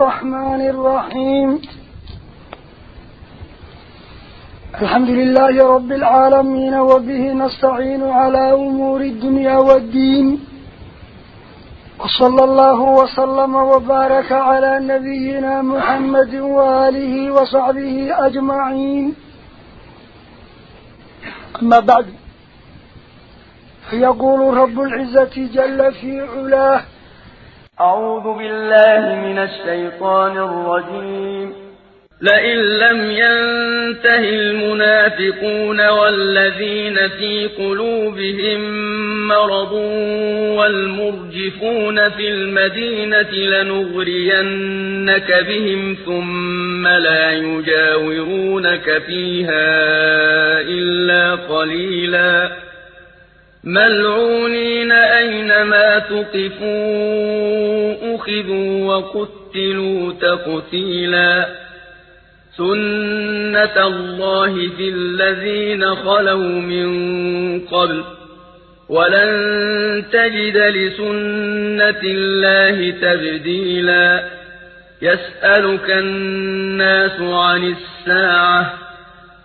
الرحمن الرحيم. الحمد لله رب العالمين وبه نستعين على أمور الدنيا والدين. وصلى الله وسلم وبارك على نبينا محمد وآله وصحبه أجمعين. أما بعد فيقول رب العزة جل في علاه أعوذ بالله من الشيطان الرجيم. لئن لم ينته المنافقون والذين في قلوبهم مرض والمرجفون في المدينة لنغرينك بهم ثم لا يجاورونك فيها إلا قليلاً. ملعونين أينما تقفوا أخذوا وقتلوا تقتيلا سنة الله في الذين خلوا من قبل ولن تجد لسنة الله تبديلا يسألك الناس عن الساعة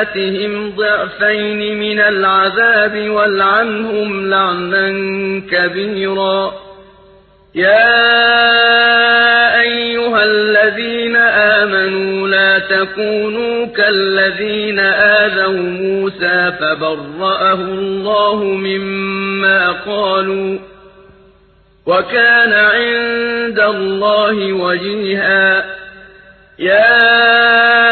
آتهم ضعفين من العذاب والعنهم لعنا كبيرا يا أيها الذين آمنوا لا تكونوا كالذين آذوا موسى فبرأه الله مما قالوا وكان عند الله وجيها يا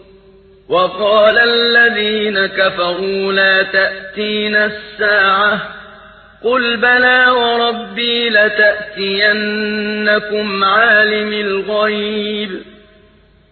وقال الذين كفروا لا تأتينا الساعة قل بلى وربي لتأتينكم عالم الغيب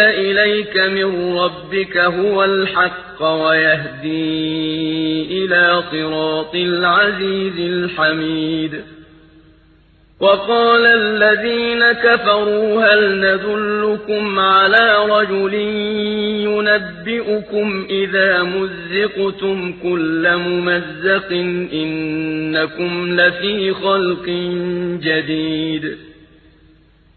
إليك من ربك هو الحق ويهدي إلى صراط العزيز الحميد. وقال الذين كفروا هل ندلكم على رجل ينبئكم إذا مزقتم كل ممزق إنكم لفي خلق جديد.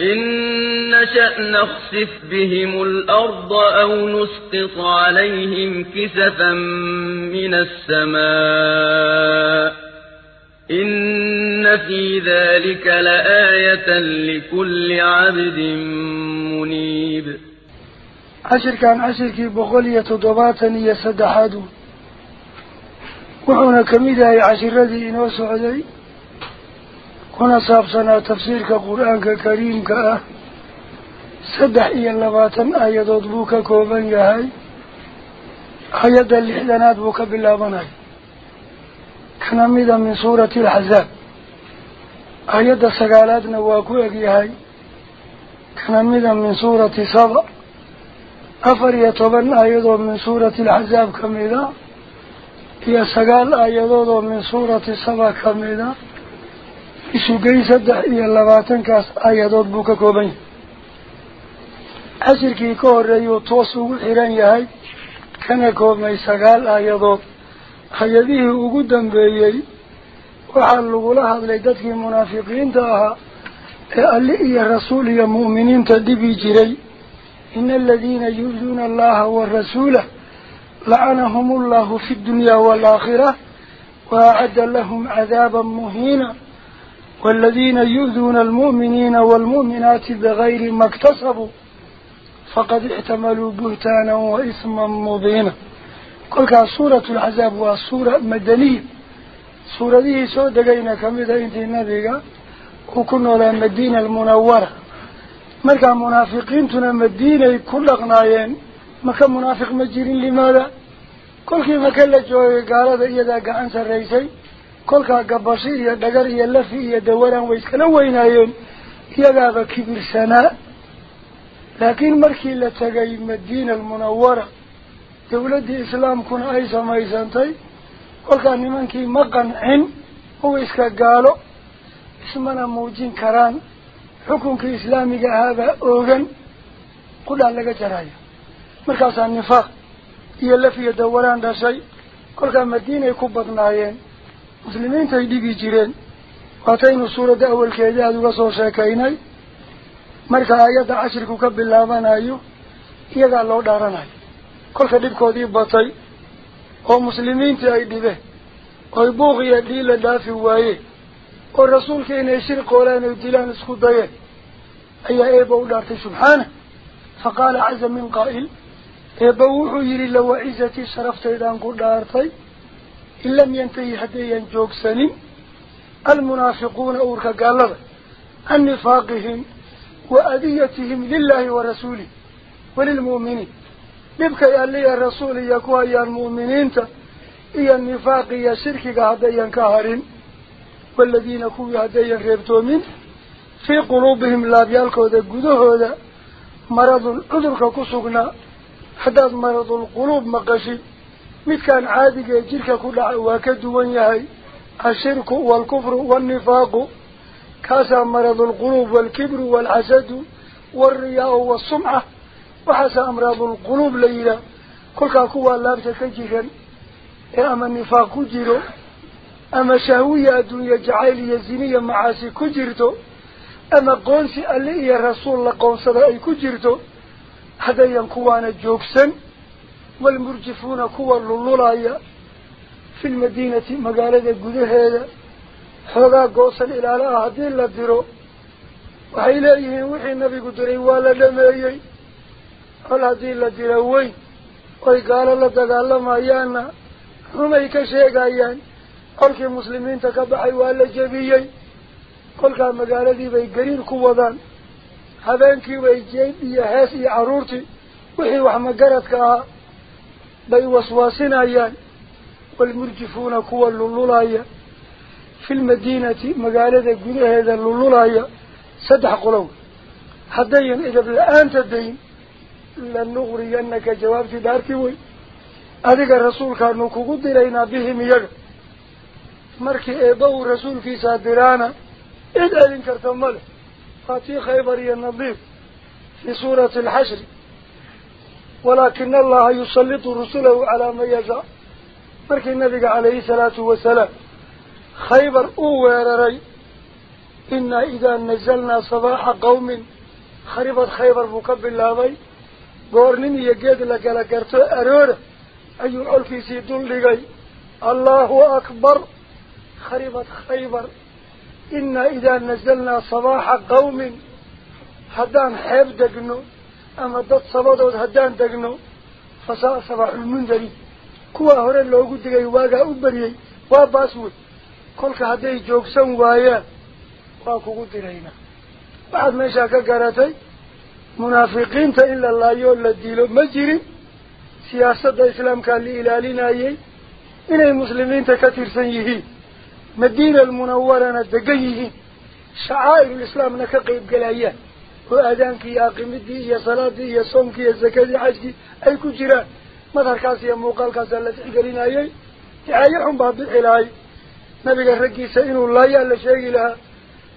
إن نشأ نخسف بهم الأرض أو نسقط عليهم كسفا من السماء إن في ذلك لآية لكل عبد منيب. عشر كان عشر كي بغلية ضباطني يسدحادو وحونا كميدا عشر كنا صابصنا تفسير كقرآن كريم كأه سدح إيا اللباتن آيات بوكا كوبان يهي آيات اللحدانات بوكا بالله بناي كان ميدا من سورة الحزاب آيات سقالات نواكو يهي كان ميدا من سورة صبا أفر يطبن آيات من سورة الحزاب كميدا. هي سقال آيات من سورة صبا كميدا. إسوكي سدح إيا اللباتن كاس آيادات بوكا كوبين عشر كي كور ريو توسو إيران يهي كان كوبين ساقال آيادات خيبيه وقدن بيهي وحلو لها بليدتك المنافقين تاها قال لي يا رسول يا مؤمنين تدبي جري إن الذين يؤذون الله والرسول لعنهم الله في الدنيا والآخرة وأعد لهم عذابا مهينا والذين يؤذون المؤمنين والمؤمنات بغير ما اكتسبوا فقد احتملوا بهتانا وإثما مبينا. كل سورة العذاب والسورة مدنية سورة دي سودة قينا كمدة إنت النبي وكنا لها مدينة المنورة. مركا منافقين تنا مدينة كل قنايين مكا منافق مجيرين لماذا؟ كل كيما كلا جوي قال هذا إذا قعن سريسي kolkaa gabasho iyo dhagar iyo lafi iyo dawaraan way iskala weynaayeen iyagaaba kibirsanaa laakiin markii la tegay madiina almunawara dawladdii islaamkuna ay samaysantay kolkaa nimankii ma qancin uwa iska gaalo ismana muujin karaan xukunkii islaamiga ahaabaa oogan qudhaa laga jaraya markaasaa nifaaq iyo laf iyo dawaraan dhashay kolkaa madiinay ku badnaayeen muslimiinta ay dhibi jireen waataynu suuradda awalkeedii aada uga soo sheekaynay marka aayadda cashirku ka bilaabanayo iyagaa loo dhaaranayo kolka dhibkoodii batay oo muslimiintii ay dhibeen oy buuq iyo dhiila dhaafi waayeen oo rasuulka inay shir qoolaan oy dilaan isku dayeen ayaa eeba u dhaartay subxaana fa qaala caza min qaa'il eeba wuxuu yidhi lawacizatii sharaftaydan ku dhaartay إن لم ينتهي هديا جوكسن المنافقون أورك قال عن نفاقهم وأذيتهم لله ورسوله وللمؤمنين. نبكى يا لي الرسول يكوى يا المؤمنين إيا النفاق يا شرك هديا كهرين والذين كوي هديا من في قلوبهم لا بيالكو ذا قدوه مرض العذر كسوغنا حداد مرض القلوب مقشي. مد كان عادي جيرك كل واكد ونيهي الشرك والكفر والنفاق كاسا مرض القلوب والكبر والعسد والرياء والصمعة وحسا أمراض القلوب ليلة كل كاكوة لابسة كجيرا أما النفاق جيرو أما شهوية الدنيا جعالية زينية معاسي كجيرتو أما قونسي اللي هي الرسول لقونسة أي كجيرتو هذا ينكوان جوكسن kuwa lululaya fi lmadiinati magaalada gudaheeda xoogaa goosan ilaalo ah haddii la diro waxay leeyihiin wixii nabigu diray waa la dhameeyey hol haddii la diro weyn oy gaalo la dagaalamayaanna rumay ka sheegayaan kolkii muslimiinta ka baxay waa la jebiyey kolkaa magaaladii bay gariir ku wadaan habeenkii bay jeeb iyo hees iyo carruurtii wixii wax magaradka ahaa بي وصواصين أيان والمرجفون كوى اللولولا في المدينة مقالة قد هذا اللولولا صدح قلو حدين إذا الآن تدين لن نغري أنك جواب في دارك وي أذيك الرسول كان نكوكود إلينا بهم يغ مركي إيبو الرسول في سادرانا إذا إلين كرتمال فاتي خيبري النظيف في سورة الحشر walaakina allaha yusallitu rusulahu calaa man yashaa markii nabiga calayhi salaatu wasalaam khaybar uu weeraray inaa idaa nazalnaa sabaaxa qawmin kharibad khaybar buu ka bilaabay goornin iyo geed la kala garto aroora ayuu colkiisii dul dhigay allahu akbar kharibad khaybar inaa idaa nazalnaa sabaaxa haddaan degno fasaa sabaaxulmundari kuwaa hore loogu digay waagaa u beriyey waa baas wey kolka hadday joogsan waayaan waa kugu diraynaa waxaad meeshaa ka garatay munaafiqiinta in la laayoo la dilo ma jirin siyaasadda islaamkaa la ilaalinayay inay muslimiinta ka tirsan yihiin madiina almunawarana degan yihiin shacaa'irul islaamna ka qayb gelayaan ay ku jiraan madharkaas iyo muuqaalkaasaa la tixgelinayay dicaayo xun baa bixi lahay nabiga raggiisa inuu laayaa la sheegi lahaa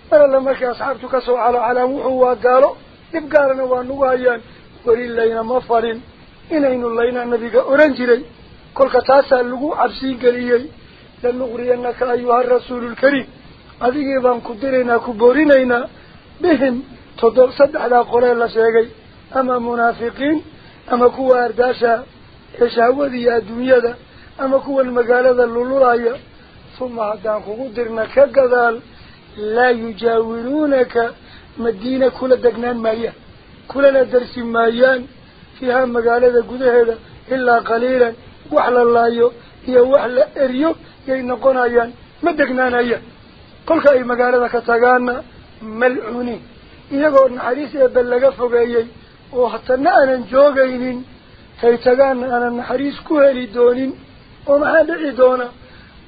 mar alla markii asxaabtu ka soo calo calaan wuxuu waa gaalo dhib gaarana waa nagu hayaan weli layna ma farin inaynu laynaa nabiga oran jiray kolka taasaa lagu cabsiin geliyey lanuqriyanaka ayuha rasuululkariim adigii baan ku diraynaa ku boorinaynaa bihim تضل صد على قولي الله سيغي أما منافقين أما كوة أرداشا يشعوا ذي الدنيا دا. أما كوة المقالة اللولولاية ثم عدان خودرنا كقذال لا يجاورونك مدينة كل دقنان مايا. كل درس مايان. فيها مقالة قده هذا إلا قليلا. وحل الله يو يا وحل إريو. يين قنايا مدقنان أيا. كل كأي مقالة كتغانا ملعونين joogaynin tay tagaana aanan naxariis ku heli doonin oo maxaa dhici doona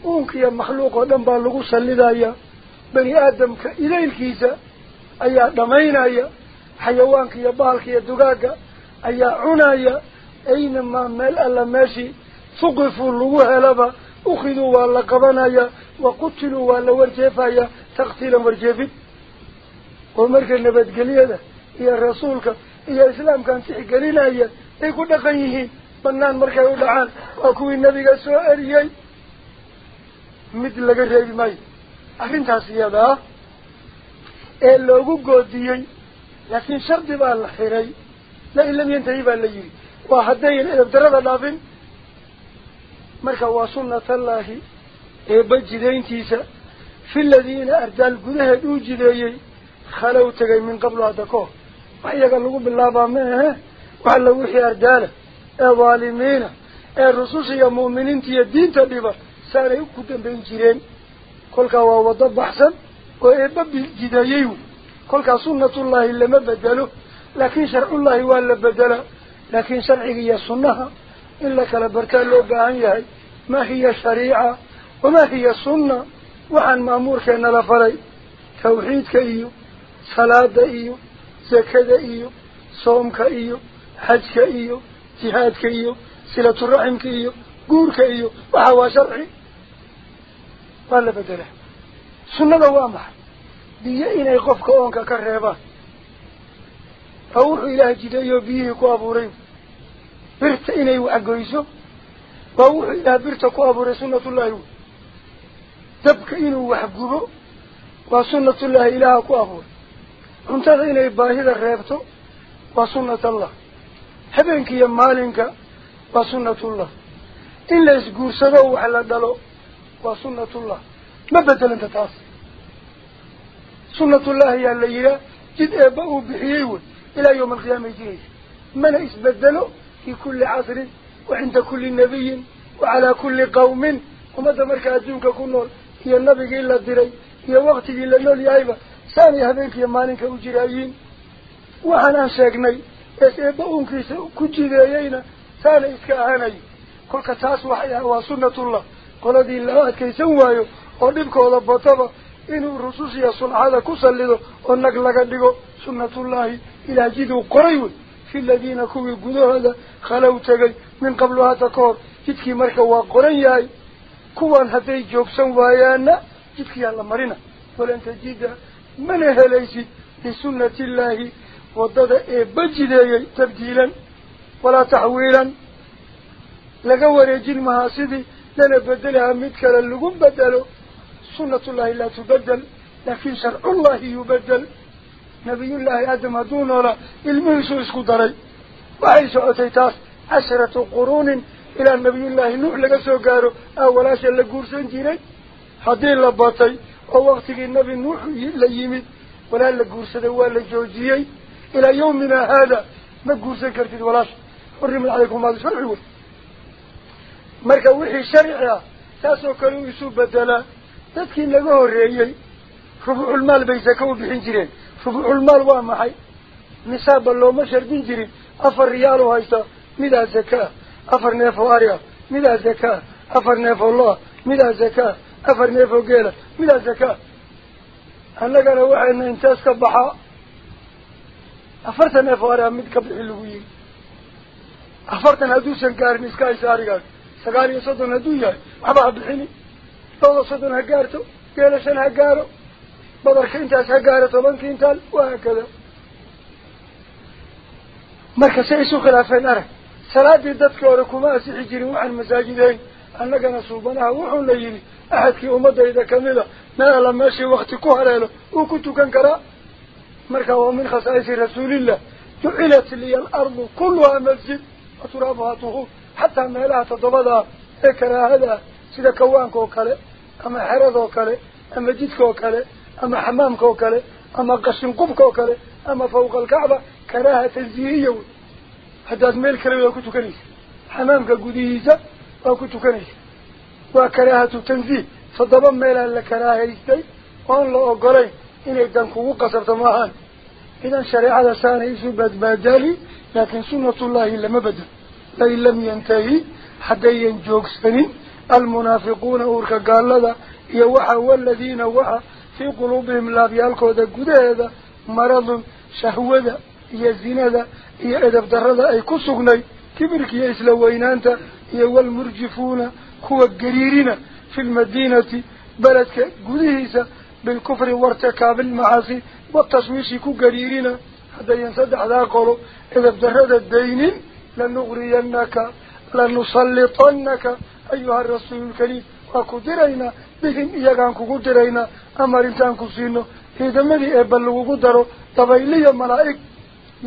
uunkiiyo makhluuq oo dhan baa lagu sallidaya bani aadamka idaylkiisa ayaa dhamaynaya xayawaanka iyo bahalka iyo dugaagga ayaa cunaya aynamaa meel alla meeshii fuqifuu lagu helaba ukhiduu waa la qabanaya wa qutiluu waa la warjeefaya taktiilan warjeefid rasuulka iyo islaamkan tixgelinaya ay ku dhaqan yihiin banaan markay u dhacaan waa kuwii nabiga soo eriyey mid laga reebi maayo arrintaas iyada ah ee loogu goodiyey laakiin shardi baa la xiray la in lam yantahi baa la yidhi waa haddayan edabdarada dhaafin marka waa sunnatallaahi eebba jidayntiisa fi ladiina ardaal gudaheed uu jideeyey lagu bilaabaa ma ahe wax la wixii ardaala ee dhaalimiina ee rususha iyo mu'miniinta iyo diinta dhiba saanay ku dambayn jireen kolkaa waa waddo baxsan oo eebba jideeyey wey kolkaa sunnatullaahi lama bedelo laakiin sharcullaahi waa la bedelaa laakiin sharciga iyo sunnaha in la kala bartaa loo baahan yahay ma hiya shariica wamaa hiya sunna waxaan maamuurkeena la faray tawxiidka iyo صلاة إيو زكاة إيو صوم كإيو حج كإيو جهاد كإيو سلة الرحم كإيو قور كإيو وحوا شرعي فلا بدله سنة دوامح بيئين يقف كونك كرهبا فوح إله جديو بيه كوابوري برت إني وأقويسو فوح إله برت كوابوري سنة الله تبك إنه وحقه وسنة الله إله كوابوري انتظر إني باهذا غيبته وسنة الله in la isguursado wax la dhalo waa sunnatullah ma bedelanta taas sunnatullah ayaa la yihaa jid eebba uu bixiyey wey ilaa yawma alqiyaama jiraysa mana isbedelo fii kulli casrin wa cinda kulli nabiyin wa calaa kulli qawmin ummadda markaa adduunka ku nool iyo nabigii la diray iyo waktigii la nool yahayba sheegnay ees eebba uunkiisa ku jideeyeyna saana iska ahanayo kolka taas waxay ah waa sunnatullah qoladii lama adkaysan waayo oo dhibkooda bataba inuu rusushiya sulxada ku sallido oo nag laga dhigo sunnatullaahi ilaah jiduu qoray wey fi ladiina kuwii gudahooda khalow tegay min qablu hadda ka hor jidkii marka waa qoran yahay kuwan hadday joogsan waayaana jidkiyaa la marina walan tajida من هليس لسنة الله وضد إيه بجد تبديلا ولا تحويلا. لقوار يجين مهاسدي لن بدلها مدكلا لقم بدلوا. سنة الله لا تبدل لكن شرع الله يبدل. نبي الله آدم دون ولا المنسو اسكو دري وعيس أتيتاس عشرة قرون إلى نبي الله نوح لقصو قارو أولا شلق قرسان جيري. حدين لباطي. La yimid walaal la guursaday waa la joojiyey. إلى يومنا هذا ما قرسن كرتد ولاش حرم عليكم هذا شرعي مركا وحي شرعي تاسو كانوا يسوب بدلا تدكين لقوه الرئيي ربع المال بيزاكو بحين جرين ربع المال وامحي نساب اللو مشر دين جرين أفر ريال هايستا مدى زكاة أفر نيفو آريا مدى زكاة أفر نيفو الله مدى زكاة أفر نيف وقيلة. ملا زكاة أنك أنا واحد أن إنتاس كبحا. أفرت نيف وارامد كبل حلوين أفرت نهدوس القار نسكاي ساري سقالي صدو نهدويا أبا عبد الحيني طول صدو نهقارتو. قيلة سنة هقارو. بضرك إنتاس هقارتو من كنتال وهكذا. مركز إيسو خلافين أره. سلاة دي الدفك وركما أسيح جيري وحن مساجدين annagana suubanaha wuxuuna yidhi axadkii ummadayda kamida meel alla meeshii wakti ku haleelo uu ku tukan karaa مركا ومن خصائص رسول الله. جعلت لي الأرض كلها مسجد. وترابها طهور. حتى ما لها تضبضها. اكرا هذا. سيدا كوانك وكالي أما حرد وكالي أما جدك وكالي أما حمامك وكالي أما قشن قبك وكالي أما فوق الكعبة. كراهة تنزيهية حتى ميل كلمة كنت كنيس وكنت كنيس وكراهة تنزيه صدبا ميلا لكراهة إستي وأن الله أقري إن إدان كوو قصر تماهان إذا شريعة سانة إسو بد لكن سنة الله إلا مبدا فإن لم ينتهي حتى ينجوك سنين المنافقون أورك قال لذا يوحى والذين وحى في قلوبهم لا بيالكو ذا قد هذا مرض شهوة يزين هذا إذا افضر هذا أي كسوغني كبرك يا إسلام إسلوين أنت iyo walmurjifuuna kuwa gariirina fi lmadiinati beledka gudihiisa بالكفر وارتكاب المعاصي والتشويش كقريرنا هذا ينصدح ذا قولوا إذا بدرد الدين لنغرينك لنسلطنك أيها الرسول الكريم وكدرينا بهم إياقان كدرينا أمر انتان كسينو إذا مدي إبلغو قدروا طبيلي ملائك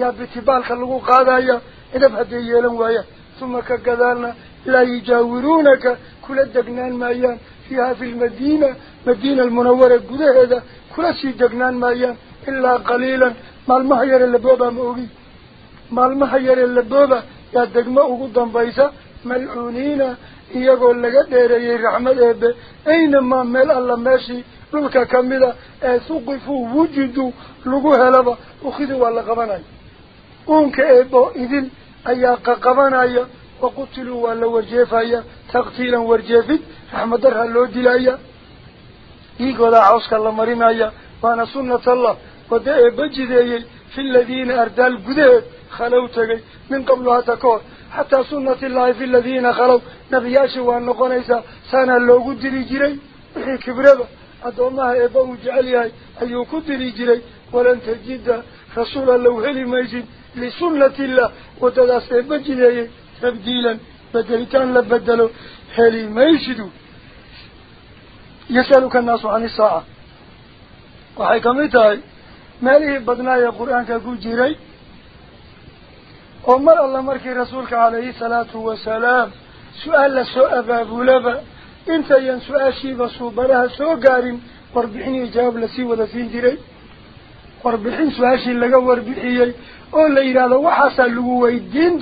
يا بتبالك اللغو قادايا إذا بهدي يلم ويا ثم كقدالنا لا يجاورونك كل الدقنان مايان فيها في المدينة مدينة المنورة قده هذا كل شيء دقنان مايان إلا قليلا. ما المحير اللبوبة مؤغي ما المحير اللبوبة يا دقمة قدام بيسا ملعونين. يقول لك ديري رحمة إبه أينما مل الله ماشي؟ للك كاملة. سقفوا وجدوا لقوها لبا أخذوا ولا قبناي. أنك إبه إذن أياق قبناي. وقتلوا ولا ورجيفايا تقتيلا ورجيفت رحمة درها اللو دلايا. إيقو ذا عوسك الله مرينايا وأنا سنة الله. ودائع بجدي في الذين أردال قدير خلوتك من قبلها تكور حتى سنة الله في الذين خلو. نبياشي وان نقونيسا. سانا اللو قدري جري. وحي كبربا أدومها إباو جعليها أيو قدري جري. ولن تجد رسول الله هلي ميزين. لسنة الله. وتداس بجلي تبديلا بدلتان لبدلوا هلي ما يشدوا. يسألك الناس عن الساعة. وحي كميتاي ما ليه بدنايا قرآن كاكو جيري؟ ومر الله مركي رسولك عليه الصلاة والسلام. سؤال لسوء باب لبا. انت ين سؤال شيبا صوبرها سوء قارن. warbixin jawaab lasii wada siin jiray warbixin su-aashii laga warbixiyey oo la yidhaahdo waxaasaa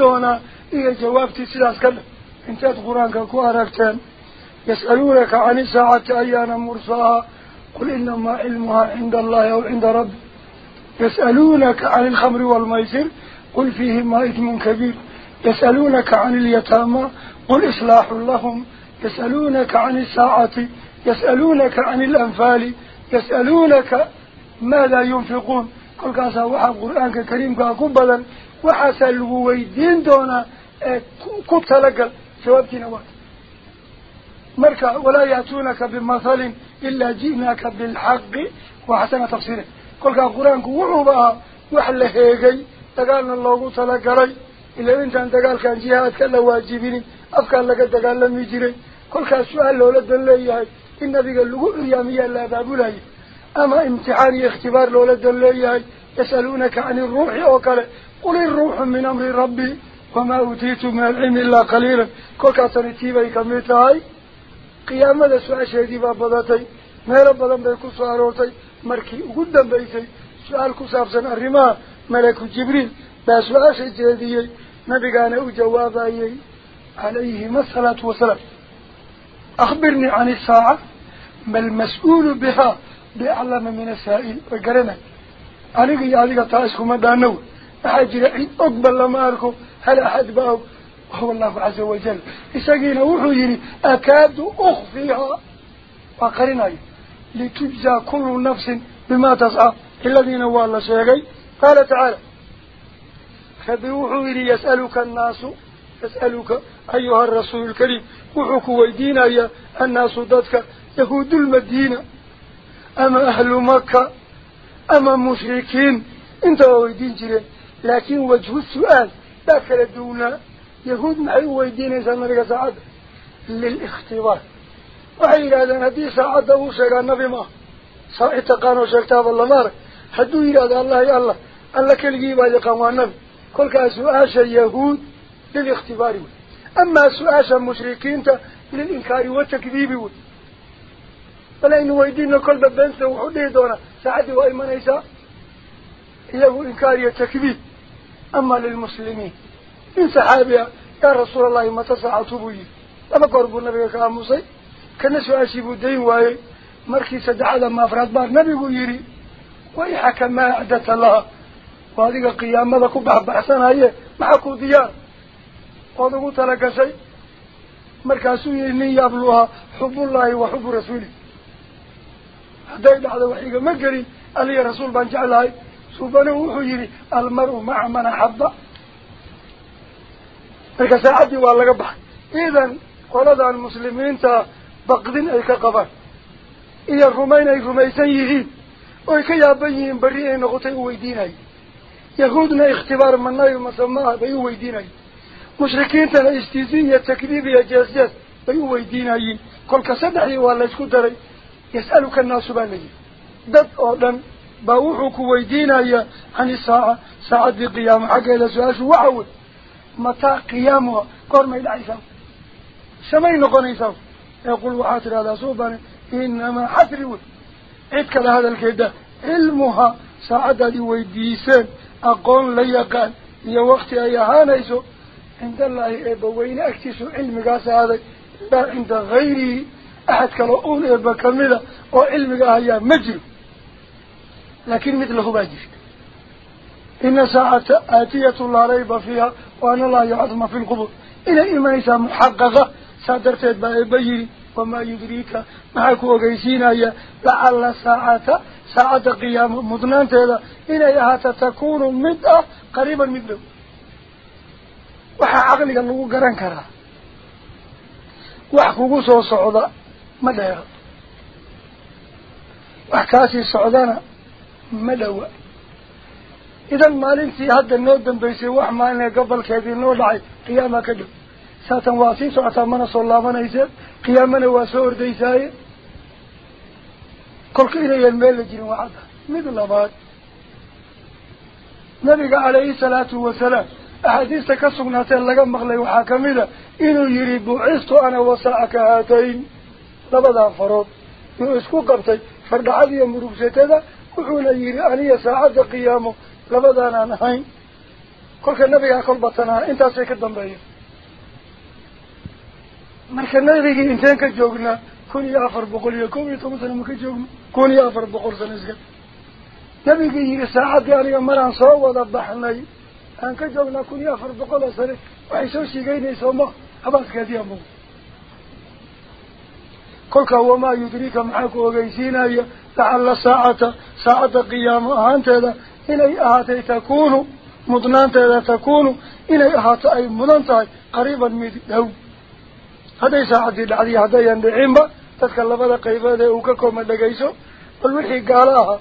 doonaa إيه الجواب تسيل عسكال إنت قرآن كأكو يسألونك عن ساعة ايانا مرساها قل إنما علمها عند الله أو عند رب. يسألونك عن الخمر والميسر. قل فيهما إثم كبير. يسألونك عن اليتامى. قل إصلاح لهم. يسألونك عن الساعة. يسألونك عن الأنفال. يسألونك ماذا ينفقون. قل كاسا وحب قرآنك كريم كأكو كاكبلا وحسلوا ويدين دونا كتلقل سوابتنا وقت مركا ولا يأتونك بمثل إلا جئناك بالحق وحسن تفسيره كاسا القرآن كوحبها وحل هيغي تقالنا الله تلقلي إلا انت أن تقال كان جهاد كلا واجبين أفكار لك تقال لم يجري كل كاسا سؤال لولا دلي in nabiga lagu curyaamiyaa la abaabulayo ama imtixaan iyo ikhtibaar loola dan leeyahay yasaluunaka cani iruuxi oo kale قل الروح من أمر ربي وما أوتيت من العلم إلا قليلا. كل كاتني تيبي كميتاي قيامة سؤال شهدي بابداتي مهلا بضم بيكو سؤالوتي مركي أقدم بيتي. سؤال كسافزا الرما ملك جبريل. بسؤال شهدي نبي قانا أجواب عليه مسألة وسلام أخبرني عن الساعة. ما المسؤول بها بأعلم من السائل. وقرنا أنا قيادي قطاع اسكو مدانو. أحجر عيد أقبل لما أركو هل أحد باو وهو الله عز وجل. إساقين وحيري أكاد أخفيها. وقرنا لتجزى كل نفس بما تسعى. الذين هو الله شيئا قال تعالى فبوحيري يسألك الناس. يسألك أيها الرسول الكريم. وحكو ويدينا يا الناس ضدك. يهود المدينة. أما أهل مكة؟ لكن وجه السؤال ذاك دونا يهود معي ويدين إنسان مريك سعادة للاختبار وحي هذا نبي سعادة وشيغا النبي ما صحيح تقانو شكتاب الله مارك حدو إلى الله يا الله الله كل جيبا يقام النبي كل كاسو يهود للاختبار أما سؤال المشركين للإنكار والتكذيب فلا إنه ويدين كل ببنسة وحده دونا سعدي وإيمان إيسا إله إنكار والتكذيب أما للمسلمين. إن صحابيا يا رسول الله ما تسعى بي لما قرب النبي كاموسي كان سؤال شبودين واي مركي سدعا لما أفراد بار. نبي يري ويحك ما أعدت الله. وهذه قيامة لكم بحثنا هي معكو ديار. ugu tala gashay markaasuu yihi nin yaabluhaa xubullaahi wa xubu rasuuli hadday dhacdo wax igama gelin aliya rasuul baan سبحانه وحجري المرء مع من حضا فلك ساعدي والله بحر إذن قلت المسلمين تا بقضين أي كقبان إيا الرومين أي رميسان يهين ويكي يابين بريئين غطي ويدين أي يهودنا اختبار منا يوم سماها بي ويدين أي مشركين تلا استيزين يا تكذيب يا جاز جاز بي ويدين أي قل كسدحي والله اسكو داري يسألك الناس بالي دد أعلم باوحوك ويدينايا عن الساعة ساعة القيامة حقا إلى سؤال وعود متى قيامها قرم إلى عيسى سمين قنيسا يقول وحاتر هذا صوبان إنما حترون عدك هذا الكيدة علمها ساعة دي ويديسان أقول ليقان هي وقت أيهانيسو عند الله إبوين أكتسوا علمك هذا لا عند غيره أحد كالأون إبا كاملة وعلمك هيا مجر لكن مثله باجر إن ساعة آتية لا ريب فيها وأن الله يعظم في القبور. إلى إيمانيسا محققة سادرت بيري وما يدريك معك وقيسين هي. لعل ساعة ساعة قيام مضنان تهذا إليها تكون مدة قريبا مثله. waxaa caqliga lagu garan karaa wax kugu soo socda kaasii socdana maalintii hadda noo dambaysay wax maalinee gobolkeedii noo dhacay qiyaama ka dhow saatan waa sii socotaa mana soo laabanayseen qiyaamana waa soo ordaysaaye kolka inayan meel la jirin waa cadda mid labaad nabiga calayhi salaatu wasalaam axaadiista ka sugnaatee laga maqlay waxaa kamid a inuu yihi buucistu ana wasaacaka haatayn labadaa farood yuu isku qabtay fardhacad iyo ka dambeeya marka nabigii inteen ka joognaa kun iyo afar boqol iyo kob iyo toban sano ma ka joogno kun iyo afar boqol sano iska nabigii yihi saacaddii aniga maraan soo wada baxnay aan ka joognaa kun iyo afar boqol oo sane waxay soo shiigeynaysaa ma habaaskeediya mo كلك هو ما يدريك معك وغيسينا لعل الساعة ساعة قيام أهانت هذا إلي أهاتي تكون مضنانت هذا تكون إلي أهاتي مضنانت قريبا من دو هذا ساعة العلي هذا يندعين تتكلم هذا قيبا ذي وككو مدى قيسو والوحي قالاها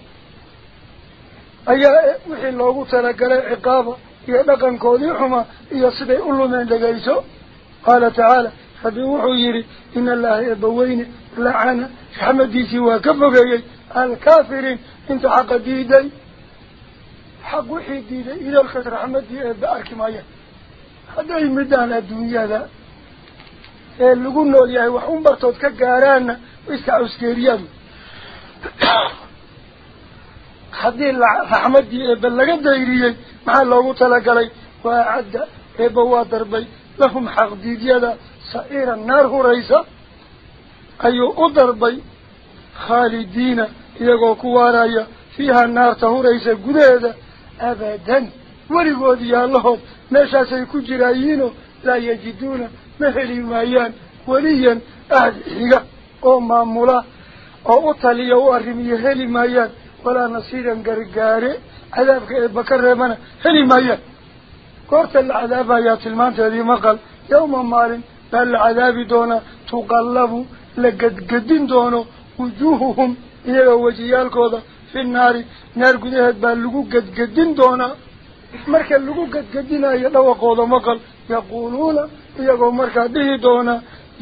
أي وحي اللوغو تنقل عقابا يلقن كوديحما يصدي أولو من دقيسو قال تعالى lacana raxmadiisii waa ka fogeeyey alkaafiriin inta xaqa diiday xaq wixii diiday idalkas raxmadii eebba arki maayaan hadday midaan adduunyada ee lagu nool yahay wax un bartood ka gaaraana iska cuskeeriyaan haddii raxmadii eebba laga dayriyey maxaa loogu talagalay waa cadda eebba waa darbay lahum xaqdiidyada huraysa ayuu u darbay khaalidiina iyagoo ku waaraya fiiha naarta huraysa gudaheeda abadan weligood yaallahood meeshaasay ku jiraayiino laa yajiduuna ma heli maayaan weliyan ahad xiga oo maamula oo u taliya u arrimiyo heli maayaan walaa nasiiran gargaare cadaabka eebba ka reebana heli maayaan goorta la cadaabayaa tilmaanteedii maqal yawma maalin cadaabi doonaa tuqallabu la gedgedin doono wujuuhuhum iyaga wejiyaalkooda fi naari naar gudaheed baa lagu gedgedin doonaa marka lagu gedgedinayo dhawaqooda maqal yaquuluuna iyagoo markaa dhihi doona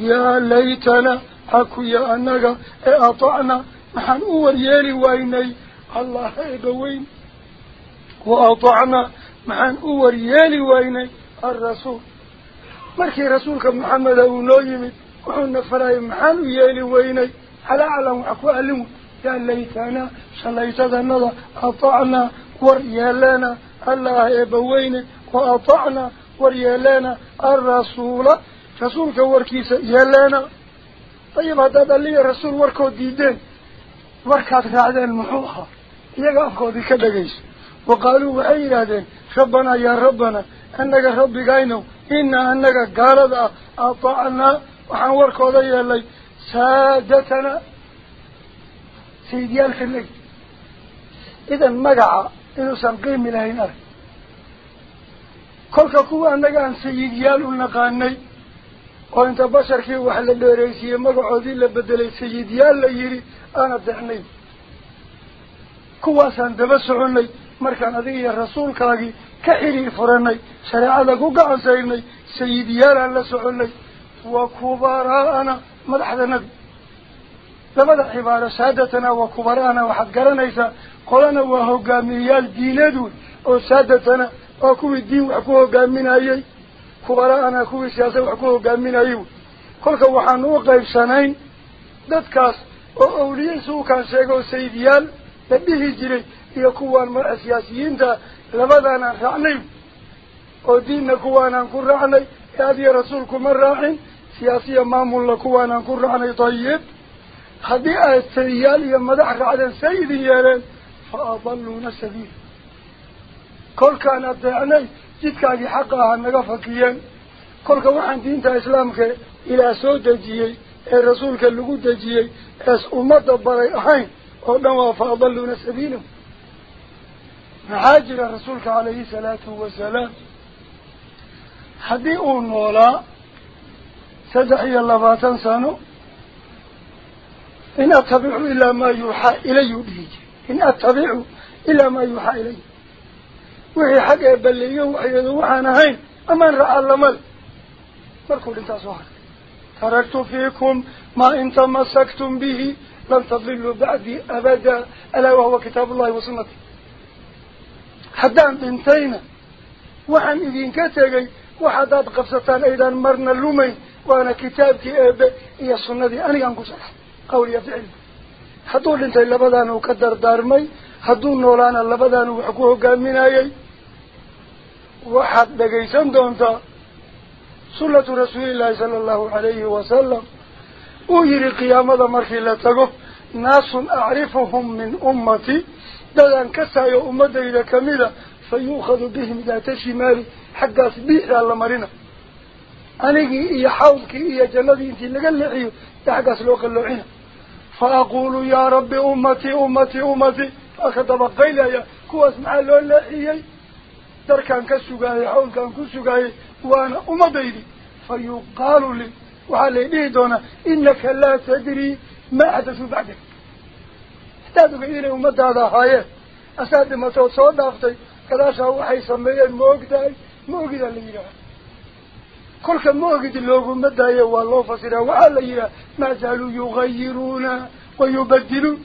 yaa laytana hakuya annaga ee atacna maxaan u waryeeli waynay allah eebaweyn wa atacna maxaan u waryeeli waynay alrasuul yeeli weynay calaa calan wax ku allin wey yaa laytana shalaytadanada atacnaa war yeeleena allah eebaweyne wa atacnaa war yeeleena alrasuula rasuulka warkiisa yeeleena dayib haddaad alliya rasuul warkood diideen warkaad raacdeen muxuu ahaa iyaga afkoodii ka dhagayso wa qaaluu waxay yidhaahdeen rabbanaa yaa rabbanaa annaga rabbigaynow gaalada ah atacnaa waxaan warkooda yeelay saadatana sayidyaalka nagi idan magaca inuusan qiimi lahayn arag kolka kuwa annaga aan sayidyaal u naqaanay oo inta basharkii wax la dheeraysiiyey magacoodii la bedelay sayidyaal la yidhi aan adeecnay kuwaasaan daba soconay markaan adiga iyo rasuulkaagii ka xiriir furanay shareecada ku gacan sayrnay sayidyaalaan la soconay wa kubaraa'ana madaxdanadi labada cibaaro saadatana wa kubaraana waxaad garanaysaa qolana waa hogaamiyeyaal diineed wey oo saadatana waa kuwii diin wax ku hogaaminayey kubaraana kuwii siyaasad wax ku hogaaminayey wey kolka waxaanu u qaybsanayn dadkaas oo awliye suukaan sheega oo sayidyaal la dhihi jiray iyo kuwaan madaxa siyaasiyiinta raacin siyaasiya maamulna kuwaanaan ku raacnay dayib haddii aad taliyaal iyo madax raacdeen say idin yeeleen fa adaluuna sabiil kolkaan adeecnay jidkaagii xaqa aha naga fakiyeen kolka waxaan diinta islaamka ilaah soo dejiyey ee rasuulka lagu dejiyey ees ummadda baray ahayn oo dhan waa fa adaluuna sabiilahu معاجر رسولك عليه الصلاة والسلام. حديء مولا. سدحي الله فاتنسانو إن أتبع إلا ما يوحى إلي يبهج إن أتبع إلا ما يوحى إلي. وهي حق أبل لي وحي ذوحى نهين أمان رأى اللمل فالكود انت صحر تركت فيكم ما إن تمسكتم به لن تضلوا بعدي أبدا. ألا وهو كتاب الله وسنته wax haddaad qabsataan aydaan marna lumayn waana kitaabkii eebe iyo sunnadii anigaan ku sharxay qawl iyo ficil hadduu dhintay labadaan uu ka dardaarmay hadduu noolaana labadaan uu wax ku hogaaminayay waxaad dhagaysan doontaa sunnatu rasuulillaahi sala allahu calayhi wasalam uu yihi qiyaamada markii la tago naasun acrifuhum min ummati xaggaas biixdaa la marina anigii iyo xawdkii iyo jannadii intii laga leexiyo ee xaggaas loo qalloocina fa aquulu yaa rabbi ummatii ummatii ummatii waa ka dabaqaylaya kuwaas maxaa loo leexiyey darkaan ka sugaayay xawlkaan ku sugaayay waana ummadaydi fa yuqaalu lii waxaa lay dhihi doonaa inaka laa tadrii ma axdatuu bacdak ogay inay ummadaada ahaayeen asaad dhimatood soo dhaaftay gadaashaa waxay sameeyeen ma ogtahay ma ogidaa la yidhaaha kolka ma ogid looguma daaye waa loo fasiraa waxaa la yidhaha maa zaaluu yugayiruuna wa yubadiluun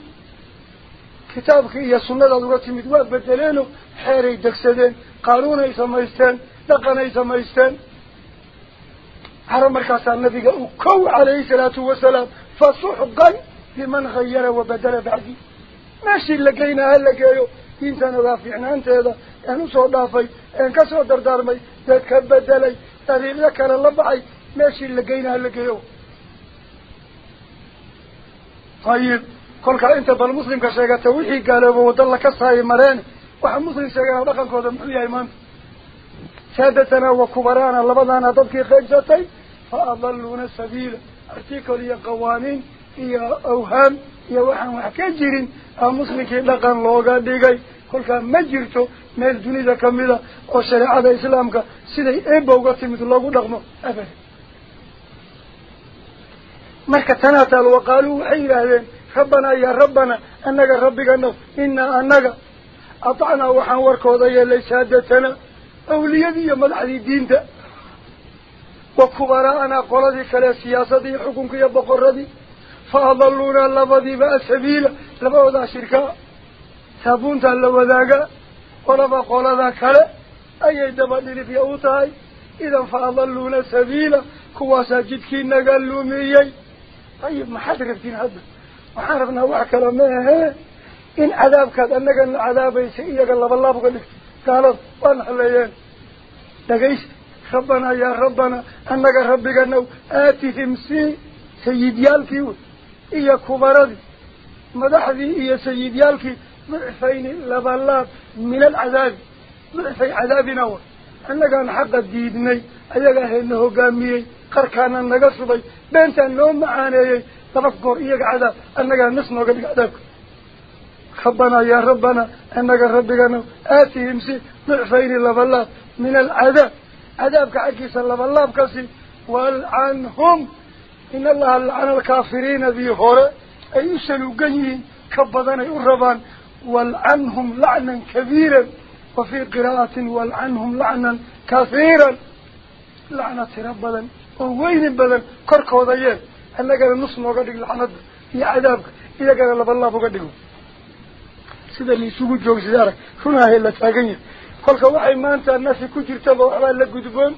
kitaabkii iyo sunnadaad uga timid waa bedeleeno xeeray degsadeen qaanuunay samaysteen dhaqanay samaysteen hare markaasaa nabiga uu kow calayhi salaatu wasalaam fasuxqan liman hayara wabadala bacdi ماشي اللي كينا هلك يا يو إنسان رافعنا أنت هذا أنا صوت رافعي أنا كسر دردار ماي تكبر دلي تري يعني لك أنا لبعي ماشي اللي كينا هلك يا يو طيب كل كلا أنت بالمسلم كشجع توحي قالوا بود الله كسر مرن واحد مسلم شجع هذا كان يا إمام. سادتنا وكبرانا الله بدنا نطبخ خجتي فأضلون السبيل. أرتيكل يا قوانين يا أوهام. Iyo waxaan wax ka jirin aa muslimkii dhaqan looga dhigay kolkaa ma jirto meel dunida kamida oo shareecada islaamka siday eeba uga timid loogu dhaqmo abada marka tanaatal waqaaluu waxay yidhaahdeen rabbanaa yaa rabbana annaga rabbiganow inaa annaga atacnaa waxaan warkooda yeelay saadatana awliyadii iyo madaxdii diinta wa kubaraa'anaa qoladii kale siyaasadii iyo xukunka iyo boqoradii fa adaluunaa labadiiba asabiila labadoodaa shirkaa saabuuntaa la wadaagaa qolaba qolada kale ayay daba dhilifya u tahay idan fa adaluuna sabiila kuwaasaa jidkii naga lumiyey ayib maxaad rabtiin hadda waxaan rabnaa wax kale ma ahee in cadaabkaad annagana cadaabaysa iyaga labalaab uga dhigto gaalada waana haleeyeen dhagaysta rabbanaa yaa rabbanaa إيا كبرد مدحذي إيا سيد يالكي مرحفين لبالله من العذاب مرحفين عذاب نور أنك أن حق الديدني أيها أنه قامي قركان أنك صبي بنت النوم معاني تفكر إياك عذاب أنك نسمعك عذابك خبنا يا ربنا أنك ربك أنه آتي همسي مرحفين لبالله من العذاب عذابك عكيسا لبالله بكسي والعنهم hore ay u saluugan yihiin ka badanay u rabaan walcanhum lacnan kabiiran wa fii qiraa'atin walcanhum lacnan kahiiran lacna tiro badan oo weyni badan korkooda yeel annagana nus nooga dhig lacnada iyo cadaabka iyagana labalaab uga dhigo sida laisugu joogsida arag runaahe la taagan yahay kolka waxay maanta nafi ku jirtaba waxbaa la gudboon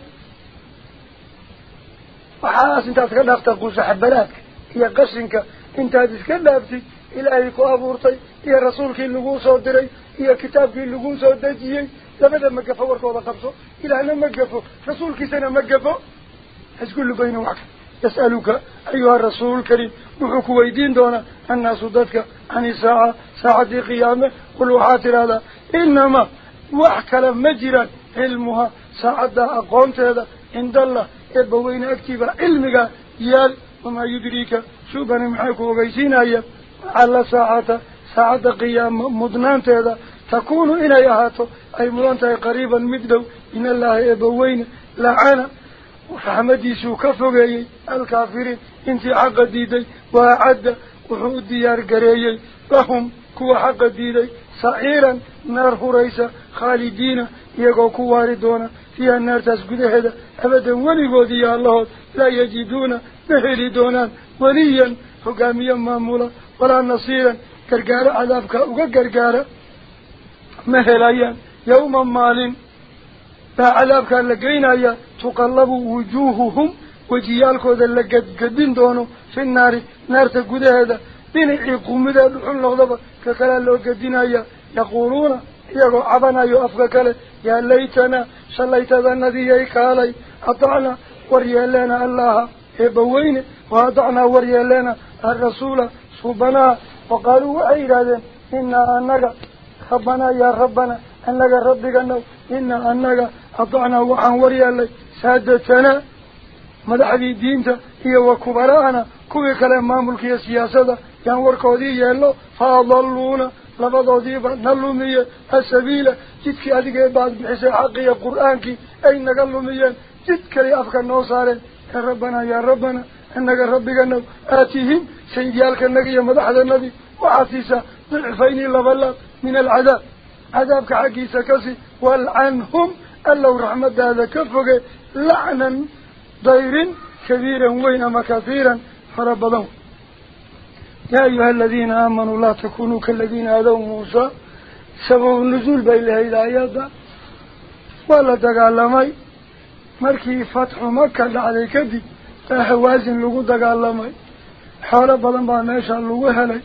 وحاس انت اتكلمت قوس حبلاتك يا قشنك انت اتكلمتي إلى ايكو ابورتي يا رسولك اللي قوس صدري يا كتابك اللي قوس صدجي لماذا ما قفوا وركوا بخبصوا إلى ان ما قفوا. رسولك سنة ما قفوا. اسقول له بين وعك يسألوك. أيها الرسول الكريم. نحوك ويدين دونا. أن صدتك عن ساعة ساعة قيامة قل حاتر هذا. إنما وحكلا مجرا علمها. ساعة دا أقومت هذا. عند الله. Agtiiba cilmigaa yaal wamaa yudriika shubani maxay ku ogeysiinaya lacalla saacata saacadda qiyaama mudnaanteeda takuunu inay ahaato ay mudan tahay qariiban mid dhow in allaha eebba weyne lacana raxmadiisuu ka fogeeyey alkaafiriin intii xaqa diiday waa cadda wuxuu u diyaar gareeyey lahum كوا حق ديدي سعيرا نار هريسة خالدين يقو كواري دونا فيها النار تسجد هذا. أبدا ولقود يا الله لا يجدون بهلي دونا وليا حقاميا مامولا ولا نصيرا. كرقار عذابك وقرقار مهلايا يوما مال لا عذابك لقينا تقلب وجوههم wejiyaalkooda la gadgadin doono fi naari naarta gudaheeda dhinacii qumida dhuxul noqdaba loo gadinaya yaquuluuna iyagoo cabanayo afka kale yaa laytanaa shalaytadanadiyay kaalay adacnaa waryeeleena allaha eebbaweyne wa adacnaa waryeeleena alrasuula suubanaha wa qaaluu waxay yidhaahdeen inaa annaga rabbanaa yaa rabbana annaga rabbigana inaa annaga adacnaa waxaan waryeelay saadatanaa madaxdii diinta iyo wa kubara'ana kuwii kale maamulka iyo siyaasada كان وركودي يلو فاضلونا لفضو ديبا نلومية السبيلة جدك أدقي بعد بحس حقية قرآنك أي نقلومية جدك لأفكار نوصاري يا ربنا يا ربنا إنك ربك أنه آتيهم سيديالك أنك يمد أحد النبي. وعثيسة ضعفين لفلا من العذاب. عذابك حقي سكسي والعنهم ألو رحمة هذا كفك لعنا ضير كبيرا وينما كثيرا. فرب الله يا أيها الذين آمنوا لا تكونوا كالذين آذوا موسى. سبب النزول بين الله إلى آيات ولا تقالمي مركي فتح مكة لعليك دي. أحوازن لغو تقالمي حارب لنبان ميشا لغوها لي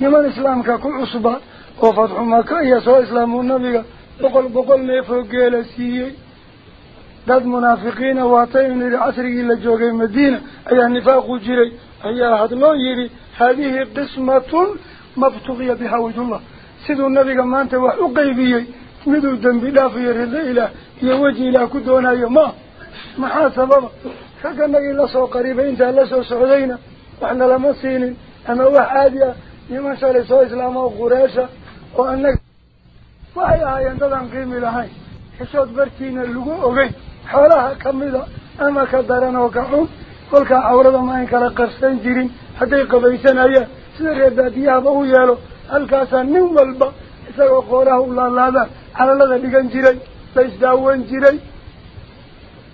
يمن إسلام ككل عصبة. وفتح مكة يسوى إسلام النبي. بقل بقل ميفو قيلسي داد منافقين واطين لعصره إلى جوغي مدينة. أي النفاق جيري. Qismatun mabtuqiya bihaa wajhullah siduu nabiga maanta wax u qaybiyey miduu dembi dhaaf iyo rido ilaah iyo weji ilaah ku doonayo ma maxaa sababa ragganagii lasoo qariibay intaa lasoo socdayna waxna lama siinin ama wax caadi ah niman shalay soo islaamo qureesha oo annaga waxay ahaayeen dadaan qiimi lahayn xishood bartiina lagu ogey xoolaha kamida ama ka daran oo ka xun kolkaa cawrada ma ayn kala qarsan jirin hadday qabaysanayaan sida reer baadiyahaba u yeelo halkaasaa nin walba isagoo qooraha u laalaadaan calalada dhigan jiray la isdaawan jiray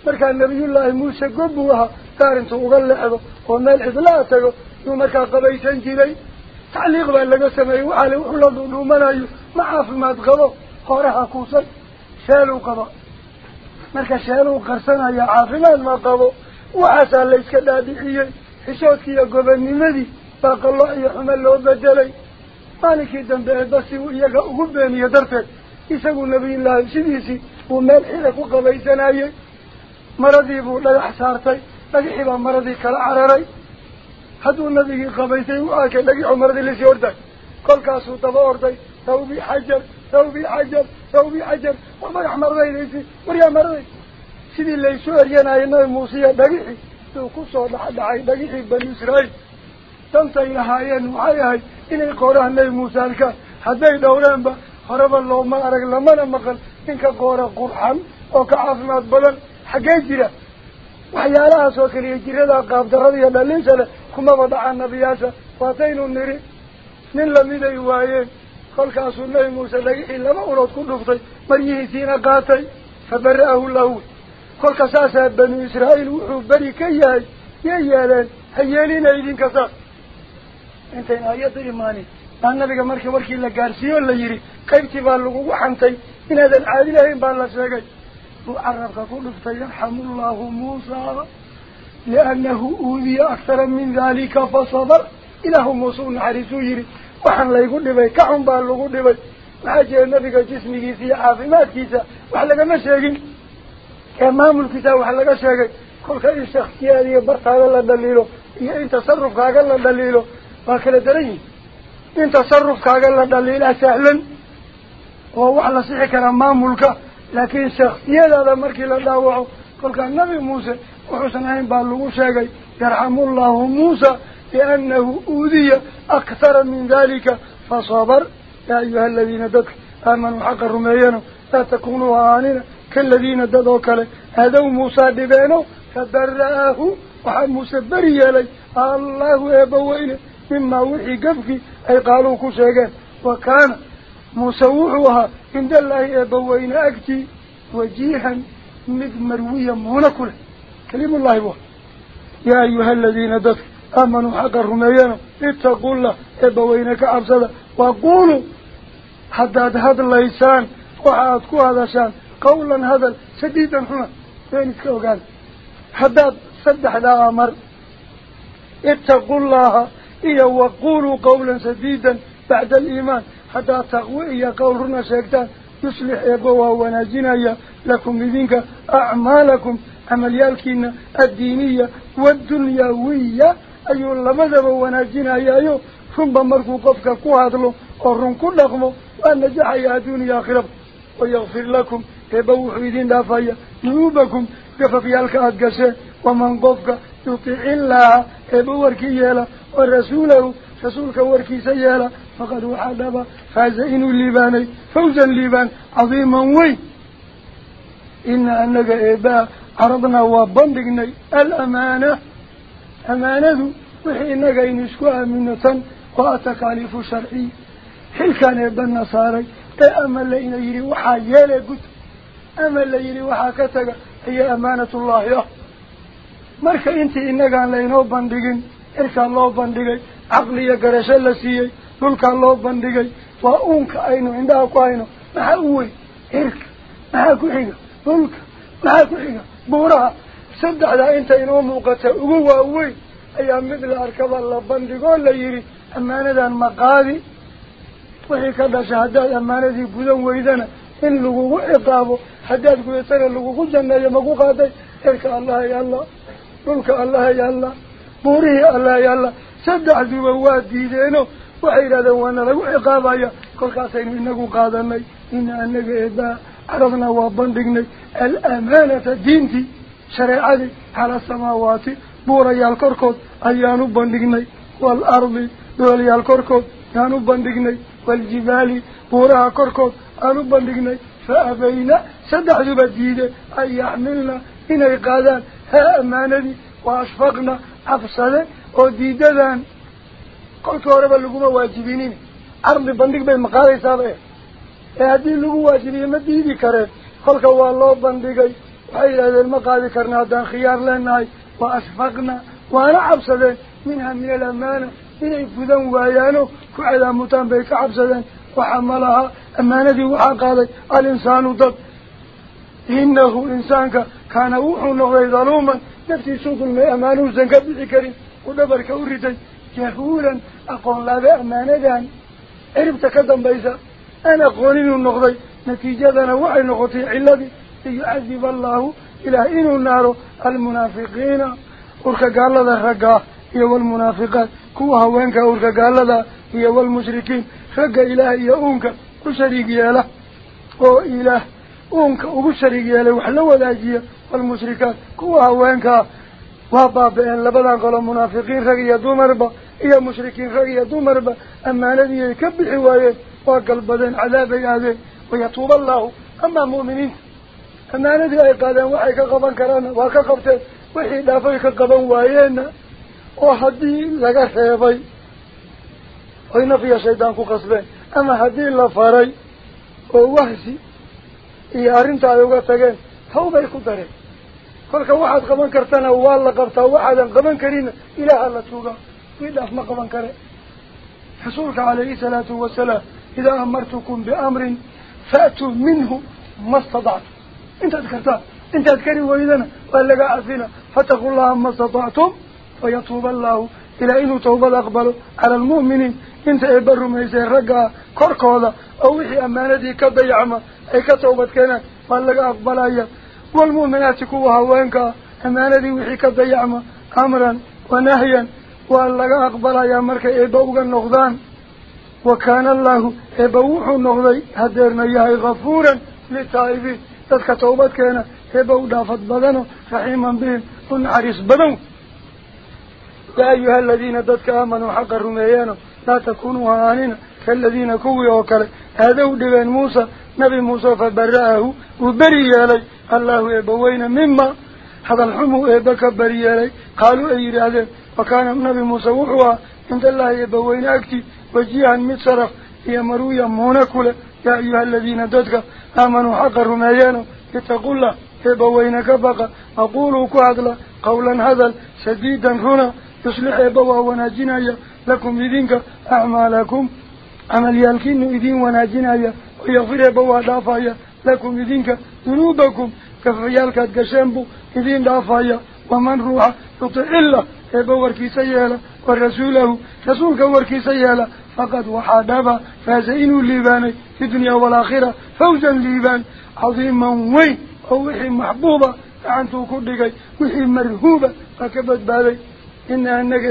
markaa nabiyullaahi muuse gob buu ahaa gaar intuu uga leexdo oo meel cidlaa tago yuu markaa qabaysan jiray tacliiq baa laga sameeyey waxaa le wuxuu la dhuudhuumanayo ma caafimaad qabo hooraha kuusan sheeluu qaba marka sheeluu qarsanaya caafimaad ma qabo dhaadhiciyey xishoodkii iyo gobonnimadii baa qallo iyo xumo loo bedelay maalinkii dambe eeba si uu iyaga ugu beeniyo darteed isagu nabiyullaahi sidiisii uu meel xida ku qabaysanayey maradii buu dhagax saartay dhagixii baa maradii kala cararay hadduu nabigii qabaysay u arkay dhagixu maradii lasii orday kolkaasuu daba orday thawbi xajar thawbi xajar thawbi xajar war dhagax maradaylaysi waryaa maraday sidii laysu eryanayay nabi muusiya dhagixii suu kusoo dhexdhacay dhagixii banu israa'iil dantay lahaayeen waxay ahayd inay qooraha nebi muuse halkaan hadday dhowreenba horeba looma arag lamana maqal ninka qoora qurxan oo ka caafimaad badan xaggee jira waxyaalahaas oo kaliya jirada qaabdarada iyo dhalinsha leh kumaba dhacaan nabiyaasha waataynu niri nin lamiday waayeen kolkaasuu nebi muuse dhagixii laba ulood ku dhuftay maryihiisiina qaatay fabara-ahu lahu kolka saasaa banu israa'iil wuxuu beri ka yahay yay yeeleen ha yeelina idinka saas intayn aayadda imaanin baa nabiga markii warkii la gaarsiiye oo la yidhi qaybtii baa lagugu xantay inaadan caadi lahayn baa la sheegay buu carabka ku dhuftay yarxamu allahu muusa liannahu uudiya akthara min dalika fasabar ilaahu muuse u naxariisuu yidhi waxaan laygu dhibay ka xun baa امامل في ساوح لغا شاكي كل خلي الشخصية دي برطة الله دليله يا انت صرف كاق الله دليله واكلا دليل انت صرف كاق الله دليله سهلا وهو على صحيح كان امامولك لكن الشخصية دي مركي لداوعه كل كان نبي موسى وحسنين بالله شاكي يرحم الله موسى لأنه أوذي أكثر من ذلك فصبر يا أيها الذين دك آمنوا حق الرميان لا تكونوا آنين oo kale aadow muusaa dhibeeno fabara-ahu waxaa muuse beri yeelay allahu eebbaweyne mimaa wixii gafkii ay qaaluu ku sheegeen وكان مسوحها عند الله أبوين أكتي. وجيها مد مرويا مونكله كلمة الله هو يا أيها الذين دفع آمنوا حق الرميان اتقوا الله. أبوينك أبصد وقولوا حداد هذا الليسان. وحادكوا هذا شان. قولا هذا سديدا هنا. بينك وقال حداد صدح لا أمر. اتقوا الله. إيا وقولوا قولا سديدا بعد الإيمان. حتى تقوى إيا قولنا شيكتان يصلح يقوى ونجنايا لكم بذنك أعمالكم عمليالكين الدينية والدنيوية أيو لماذا ونجنايا أيو ثم مركو قفك كوهدلو ورن كل لقمو وأن نجح يا دنيا آخرة. ويغفر يبوح إذن دافايا نوبكم كففيالك أدقسي ومن قفك يطيع الله يبوركي يلا ورسوله رسولك وركي سيالا فقد وحدب فاز إنو الليباني فوزا الليبان عظيما وي إن أنك إباء عرضنا وبندقني الأمانة أمانة وحي إنك إنسكو أمنة وأتكاليف شرعي حل كان إباء النصاري أمل لإن يري وحا يالي الله يا marka intii inagaan laynoo bandhigin irkaa loo bandhigay caqliya garasho la siiyey dhulkaa loo bandhigay waa uunka aynu indhaha ku hayno maxaa u weyn irka maxaa ku xiga dhulka maxaa ku xiga buuraha saddexdaa inta inoo muuqata ugu waaweyn ayaa mid la arkaba la bandhigoo la yidhi ammaanadan ma qaadi wixii ka dhasha haddaad ammaanadii gudan weydana in lagugu ciqaabo haddaad gudatana lagugu janneeyo maku qaaday irka allah ya allah dhulka allah ya allah buurihii allah ya allah saddexduba waa diideeno waxay yidhahdeen waana lagu ciqaabaya kolkaasaynu inagu qaadanay ina anaga eebaa carabna waa bandhignay alamaanata diintii shareecadii cala samaawaati buurayaal korkood ayaanu bandhignay waalardi dhoolyaal korkood yaanu bandhignay waaljibaali buuraha korkood أنو بندقنا فأبينا سدح زبديدة أي يحملنا إنا يقالان ها أماندي وأشفقنا أفسد وديددان قلت أربا لقوما واجبيني. أرض بندق بين مقاري سابقه إيه هذه لقوا واجبين ما ديدي كارت قلت والله بندقي. وحي هذا المقالي كارنا دان خيار لنا وأشفقنا. وأنا أفسد. منها من الأمانة. إنا يفوذن وايانو كعلا متان بيك أفسد. وحملها أما نبي وحق هذا الإنسان ضد. إنه إنسانك كان وحونا غير ظلوما. نفسي سوط الماء مانوزا قبل ذكرين ودبر كوردا جهولا أقول الله بأمانة دان عرب تقدم بيسا أنا قولين النغضي نتيجة أنا وعي نغطي علادي ليعذب الله إلى إن النار المنافقين. أرخ قال الله رقا. هي والمنافقات. كوها وينك أرخ قال الله هي والمشركين. خق إلهي يؤونك وشريك ياله أو اله اونك أو شريك ياله وحلا ولاجيه والمشركات كوها وينك وابابين لبدان قالوا منافقين خقية يا دومربا يا مشركين خقية يا دومربا اما الذي يكب حوايه وقلبدين عذابي هذين ويطوب الله اما مؤمنين اما الذي يقالين وحيك قبان كرانا وحيك قبتين وحي دافيك قبان وايينا وحدي لك حيبي وينا فيها شيطانك قصبين أما حدين يا ووحسي على أرنتا يوغتاقين هو بيقدري كل واحد قبان كرتان والله قبطا واحدا قبان كرين إله الله توقع وإلا ما قبان كرين حصولك عليه سلاة وسلاة إذا أمرتكم بأمر فأتوا منه ما استضعتم انت ذكرتا انت ذكرين وإذن وإلا قاعدين فتقول الله ما استطعتم ويطوب الله tawbad aqbalo cala almu'miniin inta eebba rumaysay raggaa korkooda oo wixii ammaanadii ka dayacma ay ka tawbad keenaan waa laga aqbalaya والمؤمنات كوها وينكا أمانة وحي كضيعما أمرا ونهيا. لغا أقبل يا مركا إباوغا النغضان وكان الله إباوح النغضي هدرنا إياه غفورا للتائبين. تدك توبت كان إباو دافت بدنه. رحيما بهم ونعرس بدنه. يا أيها الذين تدك آمنوا حق الرميان لا تكونوا هانين. كالذين كوي وكلا هذا ودبان موسى. نبي موسى فبرأه وبري عليه الله يبوين مما هذا الحمو يبك بري عليه قالوا أي هذا وكان النبي موسى وحوى عند الله يبوين أكتي. وجيها متصرف يمروا يمون كله يا أيها الذين ددك آمنوا حق رميانو اتقوا الله. إبوينك بقى. أقولوا كهدلا قولا هذا سديدا هنا. يصلح إبوا وناجنايا لكم إذنك أعمالكم. عمل يالكين إذن وناجنايا ويغفر إبوا دافايا لكم إذنك ذنوبكم. كفيالك القشنبو إذن دافايا. ومن روح يطع الله إبوا وركي سيالا ورسوله رسولك وركي سيالا فقد وحادبا فازئين الليباني في الدنيا والآخرة. فوزا ليبان عظيما وين؟ أو وحي محبوبة عنتو كردقي وحي مرهوبة فكبت بالي إنا أنك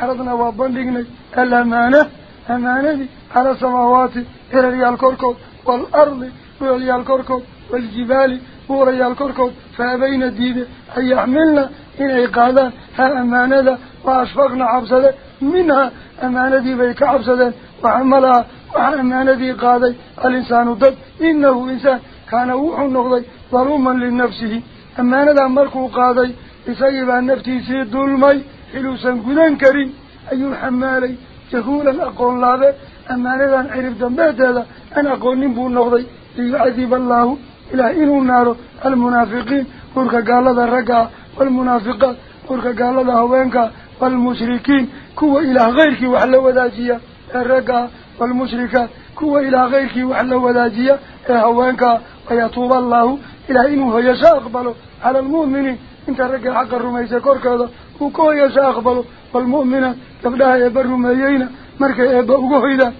عرضنا وبندقنا الأمانة أمانة على السماوات إلى ريال كوركو والأرض إلى ريال كوركو والجبال وريال كوركو. فأبين الدين أن يحملنا إن إيقاذان ها أمانة وأشفقنا عبسة منها أمانة بيك عبسة وعملها وأمانة قاضي الإنسان ضد إنه إنسان كان وحو النغضي ظلوما لنفسه. أمانة مركو قاضي يسيب عن نفسه سيد المي حلوسا قدان كريم. أي الحمالي جهولا أقول الله أمانة عرف دنبات هذا. أنا أقول نبو النغضي ليعذب الله إلى إنه النار. المنافقين قلك قال هذا الرقع والمنافقات قلك قال هذا هوينك. والمشركين كو إلى غيرك وحل وذاجية الرقع والمشركات كو إلى غيرك وحل وذاجية هوينك. ويطوب الله إلى إنه يشاء أقبله على المؤمنين. إنت رقع حق الرميسة كورك هذا. وكو يشاء أقبله والمؤمنة قبلها يبر رميينا مركا يبقى أقوه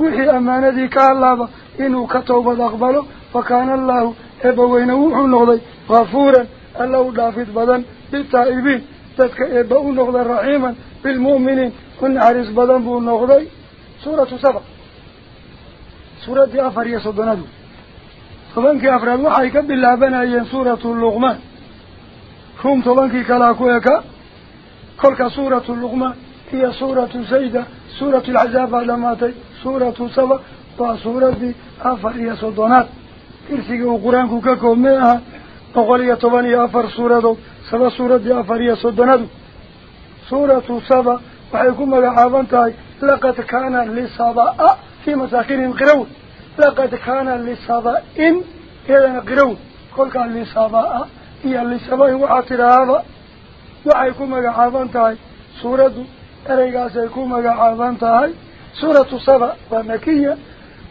وحي أمانة كالله إنه كتوبة أقبله فكان الله إبوين وحو النغضي غفورا الله دافد بدن بالتائبين تدك إبو النغضي رحيما بالمؤمنين. كن عريس بدن بو النغضي سورة سبع. سورة أفر يصدنده كلك سورة اللغمان هي سورة سيدة سورة العذاب على سورة سبع وسورة أفر يصدنات إرسيك وقرآنك ككوميها بقولي طباني أفر سورة سبا سورة أفرية صدناد سورة سبا وحيكون مقعابانتاي لقد كان لسبا في مساكين قرون لقد هي وعطر هذا وحيكون مقعابانتاي سورة أريقاس يكون مقعابانتاي سورة سبا ومكية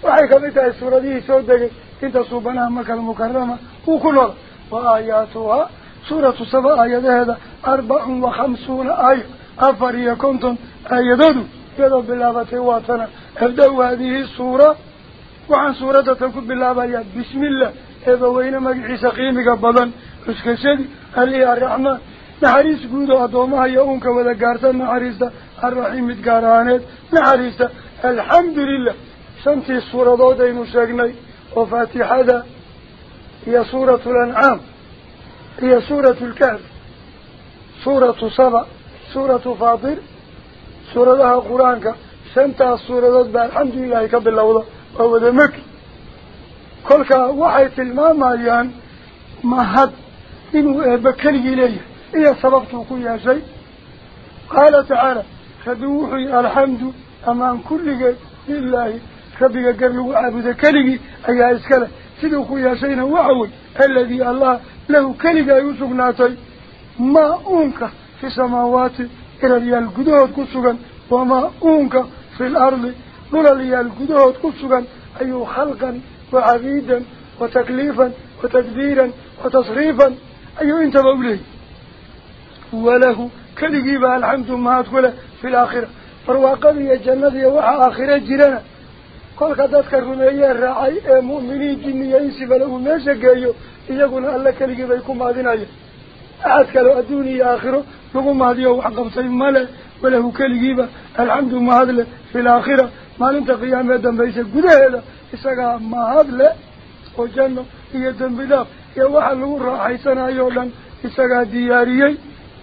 وحيكون متى سورة دي سودة انت صوبناها مكة المكرمة وكل وآياتها سورة سبع آيات هذا أربع وخمسون آية أفريا كنتم آيادون يدو بالله واتنا ابدأوا هذه السورة وعن سورة تنكب بالله بسم الله إذا وين مقعي سقيمك بضن اسكسد ألي نحريس قودو أدومها يومك وذا قارتا نحريس الرحيم اتقارانات نحريس الحمد لله. شنتي السورة دو دينو شاقني وفاتحة هي سورة الأنعام. هي سورة الكهف. سورة صبا سورة فاطر. سورة لها قرآنك سنتها السورة ذات الحمد لله كب الله وهو مكي كلك وحي الماماليان ما هد إنه بكري إليه إيا سببته كل شيء قال تعالى فدوحي الحمد أمان كل لله. ربك قرلوا عبد كلي أي إسكاله سيدوكو يا سينا وعوي. الذي الله له كلي يوسف ناتي. ما أنك في سماوات إلى ريال قدود كسوغا وما أنك في الأرض نولا ريال قدود كسوغا أي خلقا وعبيدا وتكليفا وتدبيرا وتصريفا. أي أنت بولي وله كليب الحمد ما أدخل في الآخرة. فرواقب لي الجنة يا وحى آخرة جيرانا كل قدرت كرونا يا رعي مؤمني جني ينسي فله ما شكايو إيقون الله كليب يكون مادين أيا أعدك لو أدوني آخرة. يقول ما هذا هو حقم صيب ملا وله كليب الحمد ما أدخل في الآخرة. ما لنت قيام يدن بيسا قده هذا إساقا ما لا وجنة يدن بلاب يا وحى لغور راحي سنة يولن إساقا دياريين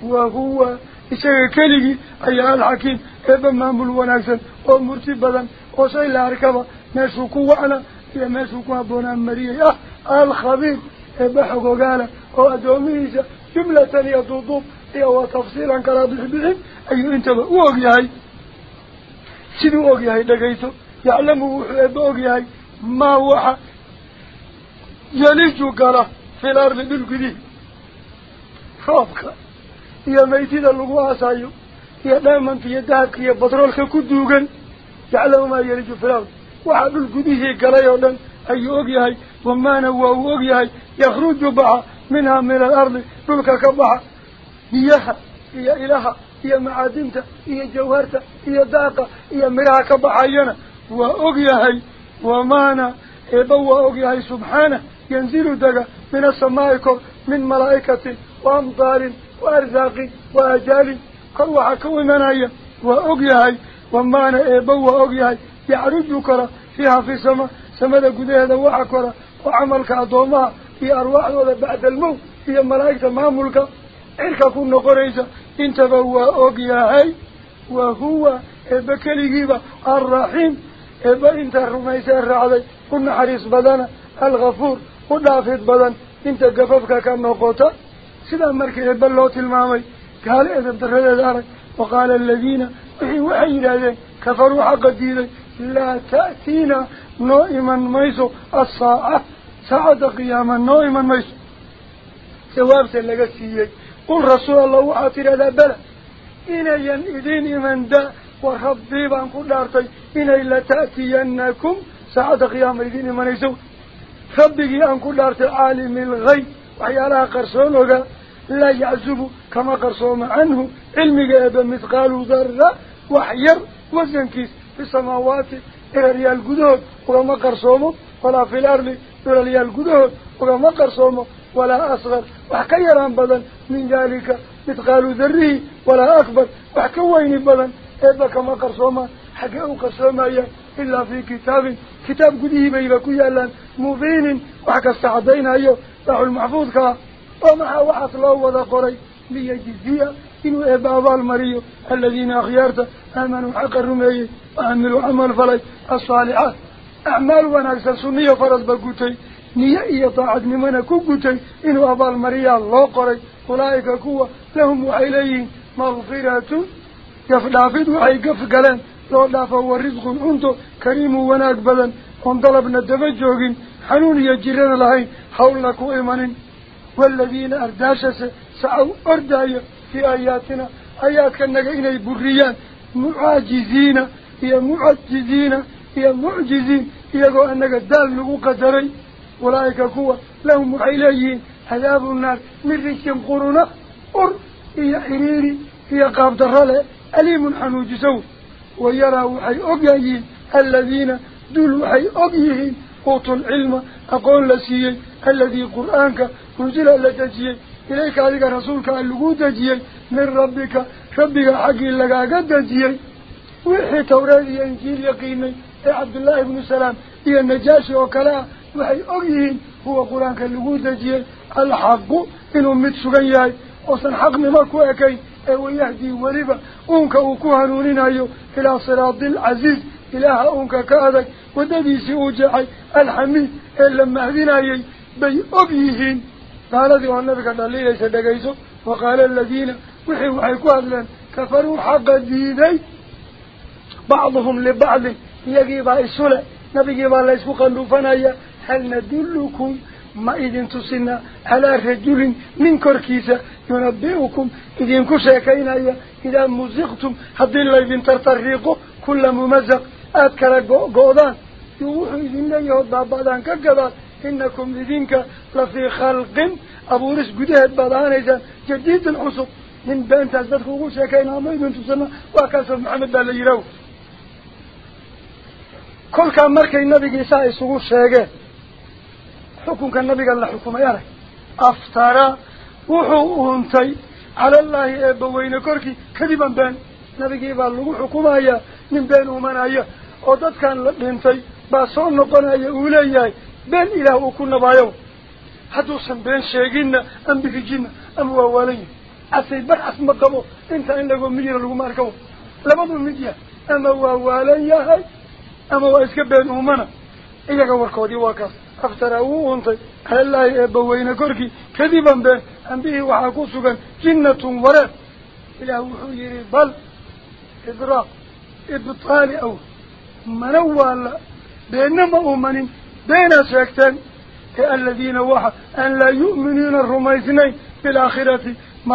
diyaariyey wa huwa isaga keligii ayaa alxakiim eeba maamul wanaagsan oo murti badan وصي الله ركبه ماشو كوانا يا ماشو كوابونا مريه آه الخبير بحق وقال هو أدوميسا جملة يضوضوب يا وتفصيلا كلا بحبهم أي انتبه وقياي سيدو وقياي لقيتو يعلم يا ميتين اللقوة سايو يا دائما في يدهك يا بطرولك كدوغا يعلم ما الأرض وحا بالقديه قال يولا أي أقياي وما نواه أقياي يخرج بها منها من الأرض بلك كبها إياها هي إلها هي معادنة هي جوهرة هي داقة هي مرها كبحينا وأقياهي ومانا إبوا أقياهي سبحانه ينزل دقا من السماء من ملائكة وأمطار وأرزاق وأجال قروح كومنايا وأقياهي ومانا إبوا أقياهي يعرج كرا فيها في سماء سماء قدية وحكرا وعملك أدومها في أرواح بعد الموت هي ملائكة مامولك إلك كنا قريسا انتبه وأقياهي وهو إبا كليجيبا الرحيم. إبا إنت الرميسة الرعضي كنا حريص بدنا الغفور. ودافد بدن. إنت قففك كان نقوتا سيدا مركي إبا اللوت المامي قال إذا بترد دارك وقال الذين وحي وحي لذين كفروا حق الدين. لا تأتينا نائما ميسو. الساعة ساعة قياما نائما ميسو. سواب سلقى سيئي قل رسول الله وحاتر هذا بلد إنيا إذين من دا. وربي قل دارتي. إني لتأتينكم ساعة قيام إذين من يسو ربي أن قل دارتي. عالم الغي وحيالها قرصونك لا يعزب كما قرصوم عنه. علمي أبا مثقال ذرة وحير وزنكيس في السماوات إلى ريال قدود وما قرصومه ولا في الأرض إلى ريال قدود وما قرصومه ولا أصغر. وحكيران بدن من ذلك مثقال ذره ولا أكبر. وحكوين بدن إذا كما قرصوما حكاو قرصوما إلا في كتاب. كتاب قديه بيبكو يالان مبين. وحكا استعدين أيو راح المحفوظ كا ومع وحط الله وذا قري ليجزية إنو إبابا المريو الذين أخيارت آمنوا حق الرمي. وعملوا عمل فلي. الصالحات. أعمال ونكسر سنية فرض بقوتي. نية إيا طاعت كوكتي إنو أبا المريا الله قري أولئك كوة لهم وحيليين مغفرة يفدافد وحي قف قلان لو دافا ورزق عنده كريم وناك بدن الدفجوغين حنون يجرنا لهين حولك وإيمان. والذين أرداشس سعوا أردايا في آياتنا. آيات كأنك إني بريان. معاجزين هي معجزين هي معجزين. هي أنك دال لغو قدرين أولئك كوا لهم إليين عذاب النار. من ريشهم قرنا أر هي حريري هي قابض الرلع أليم حنوج سوء ويرى وحي أقيين الذين دول وحي أقيين قوتوا العلم أقول لسيي الذي قرآنك نزل لتجيي إليك هذه رسولك اللقود تجيي من ربك ربك حقي لك تجيي وحي توراة إنجيل يقيني عبد الله بن سلام هي النجاشي وكلاه waxay og yihiin kuwa qur-aanka lagu dejiyey alxaqu inuu mid sugan yahay oosan xaqnimo ku ekayn ee wayahdii weliba uunka uu ku إله أونك كاذك وددي سيوجعي الحميد إلا ما ذنائي بي أبيهين قال ذو النبي قد الليل سدقيسه وقال الذين وحي وحي كوهدلا كفروا حق الديني. بعضهم لبعض يقيبا السلع نبي قيبا الله اسمه قلوفنا هل ندلكم؟ ما إذن تصنى على رجل من كركيسة ينبئكم. إذن كشاكين إذا مزقتم حد الله إذن ترطريقه كل ممزق. أذكر قوضان يوحي إذن يهد بابادان كقبات إنكم إذنك لفي خلق أبو رس قدهت بادان إذن جديد الحصب من بين تزدخوا كشاكين ما إذن تصنى وكسر محمد بالله كل كان مركي النبي إيسا يسوق الشيء حكمك النبي قال له حكم يا أفترى وحو أنتي على الله أبوين كركي كذبا بان نبي قال له حكم من بين ومن أيه ودد كان لنتي باسون نقنا أولي بين إله وكنا بايو حدوثا بين شيقنا أم بكجنا أم ووالي أسي برحس مقبو انت عندك مجير لكم أركو لبضو المجير أما ووالي هاي أما وإسك بين ومنا إياك وركودي واكاس أفتروا أنت على الله أبوين كركي كذبا به أن به وحاكوسكا جنة ورد إله وحيري بل إدراك إبطال أو منوالا بينما أمن بين سيكتن الذين وحا أن لا يؤمنون الرميزنين في الآخرة ما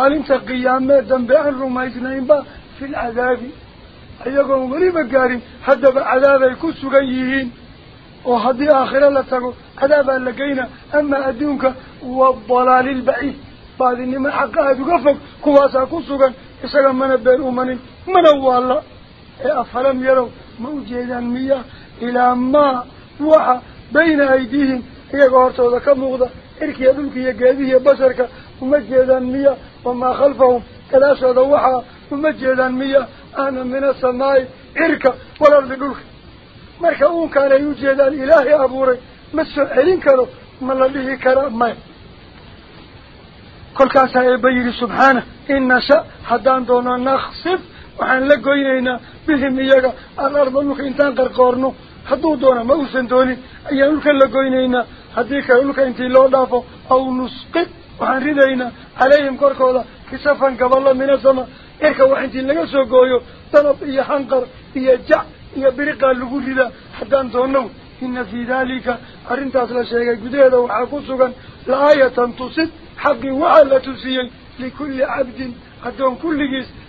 لنت قيامة دنباء الرميزنين با في العذاب. أيقون غريبا قارين حتى بعذاب يكسوا غيهين. وحدي آخرة لتقو عذابا لقينا. أما أدونك والضلال البعيد. بعد إنما حقها تقفك كواسا كسوغا إساقا من بين أمنين من الله أفلم يروا ما وحا بين وحا أنا من السماء إركا والأرض دلك مركا أون كان يوجد الإله أبوري مسو علين كانوا ما الله كرام ماي كل كاسا يبيري سبحانه إن شاء حدان دونا نخصف وحن لقوينينا بهم إياقا الأرض لك إنتان قرقورنو حدو دونا ما أوسن دوني أيان لك لقوينينا حديك لك إنتي لو دافو أو نسقط وحن ردينا عليهم كوركولا كسفا قبل من السماء إركا وحنتي لغا سو قويو طلب إيا حنقر إيا جع إيا برقا لغو ردا حدان دونو إن في ذلك أرنت أصل الشيء قديدا وحاكوسوغا لآية تصد حقي وعلى تسيي لكل عبد قدون كل جيس منيب إبا النقض بدن فرتارنتي لغا ساريو الحمد ما حد إليك وعالى لله خبك قرلوا عابدوا أما حد سيولان تايسكالي الذي الله له كرجيس أي سغناتين للا لهين ما في سماوات إلى ريال قدود وحكسوغا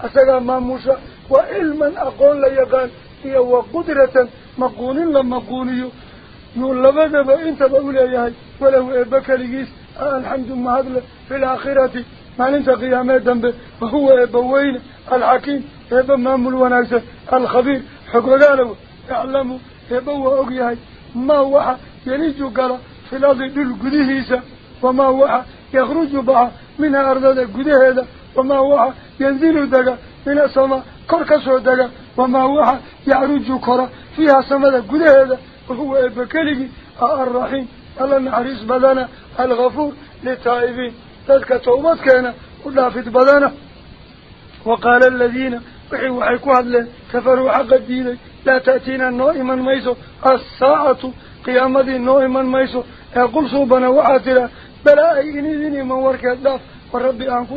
يخرج بها منها أرض القديه وما وحا ينزل دقا من السماء كركسو دقا وما وحا يعرج كرة فيها سماء قديه وهو إبكالي الرحيم الله نحريس بدنا الغفور للتائبين تلك توبت كان ودافت بدنا وقال الذين وحي وحيكوا هدلين كفروا حق الدين لا تأتينا نائما ميسو الساعة قيامة نائما ميسو يقول صوبنا وعاتلا بلا أيني ذيني من ورك إلا تأتينكم قيامة وإذين من اللي وعن كل أرتي عالم الغيب وحقر صون يقيني لا يعزوه كما قرصومه أنه إبحق مثقال ذرة وحيا إلا كما قرصومان في السماوات إرليال قدود وكما قرصومان ولا في الأرض إرليال قدودنا وكما قرصومان ولا أصغر وحكا يران بدن من ذلك مثقال ذره ولا أكبر وحكا وين بدن مثل كما قرصومان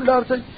إلا في كتاب كتاب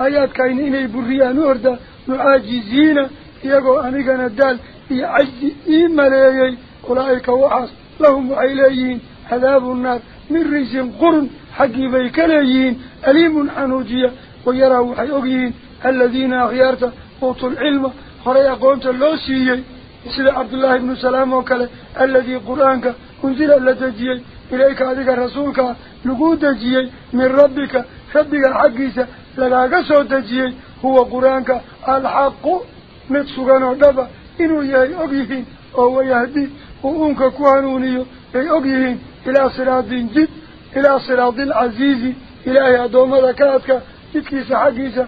صراط جد إلى صراط العزيز إلى أدوم ذكاتك جدكيس حقيسة إنو كهنوننا قرانك الأقيين الحميد إلا مهدنا وقال الذين وحيكوا هذلين كفروا حق الديدي إيقا إسولة نبيكي بيسكو قلوفنا أيان هل ندلوكم إذن تصنا على رجل من كركيسة ينبئكم إذن كشاكينا إذا مزقتم هدين ليدين قوقويو كل ممزق googoyn kulligeed oo si kastaad u baaba'diin laf iyo ludba ka ربك حقيسة لذلك سوى تجيه هو قرآنك الحق نتسوغانو دبا إنو يهي أغيهين أو يهدي وأنك كوانونيو يهي أغيهين إلى صراط جد إلى صراط العزيزي إلى أدوم ذكاتك إتكيس حقيسة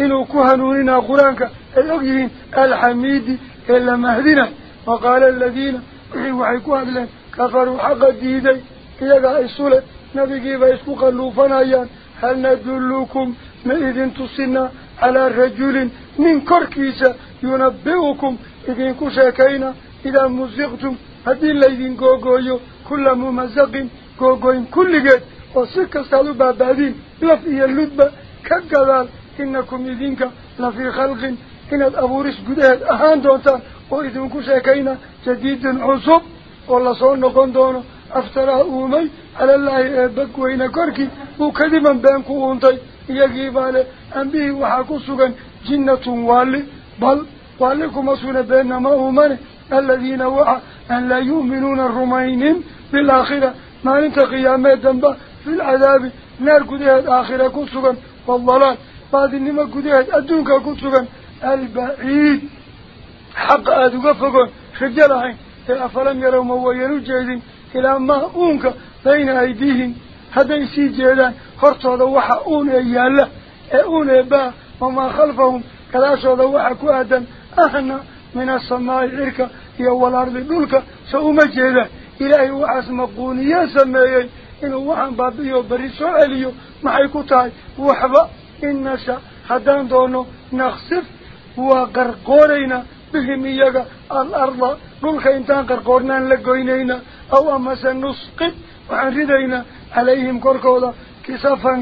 إنو كوانونينا قرآنك الأغيهين الحميدي إلا مهدنا وقال الذين وحي كوانونينا كفروا حق الديدي إذا قال السولة نبي كيف يسكوك اللوفان أيان هل ندلكم ما إذن تصنا على رجل من كركيسة ينبئكم؟ إذن كشاكينا إذا مزقتم هذه الليذن قوقويو كل ممزق قوقوين كل قد وصيك سالو بابادين لفئي اللدبة كالقلال إنكم إذنك لفي خلق. إن الأبوريس قدهد أهان دونتان وإذن كشاكينا جديد عصب والله صنقون دونه أفترى أومي على الله بقوين كركي وكذبا بينكو انتي يجيبال أنبيه وحاكسوغا جنة والي. بل واليكم اصول بين ما هو من؟ الذين وعى أن لا يؤمنون الرومينين بالاخرة ما انت قيامة دنبا في العذاب. نار قديه الاخرة كسوغا والضلال. بعد انما قديه الدنكا كسوغا البعيد. حق ادوغفوغا خجلها افلم يروا مو ينجيزين إلى ما اونكا بين أيديهم. هذا يسي جيدان هرطو ذو وحا اون ايالا اون ايبا وما خلفهم. كلاسو ذو وحا إحنا من السماء العركة يوال ارض دولك سو مجيدا إلهي وحا سمقوني يا سمايين. إنو وحا بابيو بريسو عليو. محيكو تاي وحبا انسا حدان دونو نخصف وقرقورينا. بهم ايجا الأرض. دولك إنتان قرقورنا لقوينينا. أو أما سنسقط.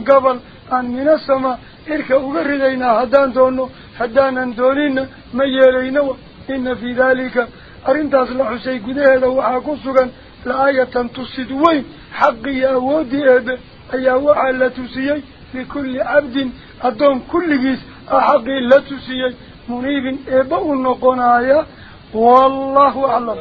Gabal aan minasamaa cirka uga ridaynaa haddaan doono haddaanan doonina ma yeelaynawa ina fii daalika arrintaas la xusay gudaheeda waxaa ku sugan la-aayatan tusid weyn xaqi iyo awooddii eebe ayaa waxaa la tusiyey likulli cabdin addoon kulligiis ah xaqii la tusiyey muniibin eebba u noqonaaya wallahu aclam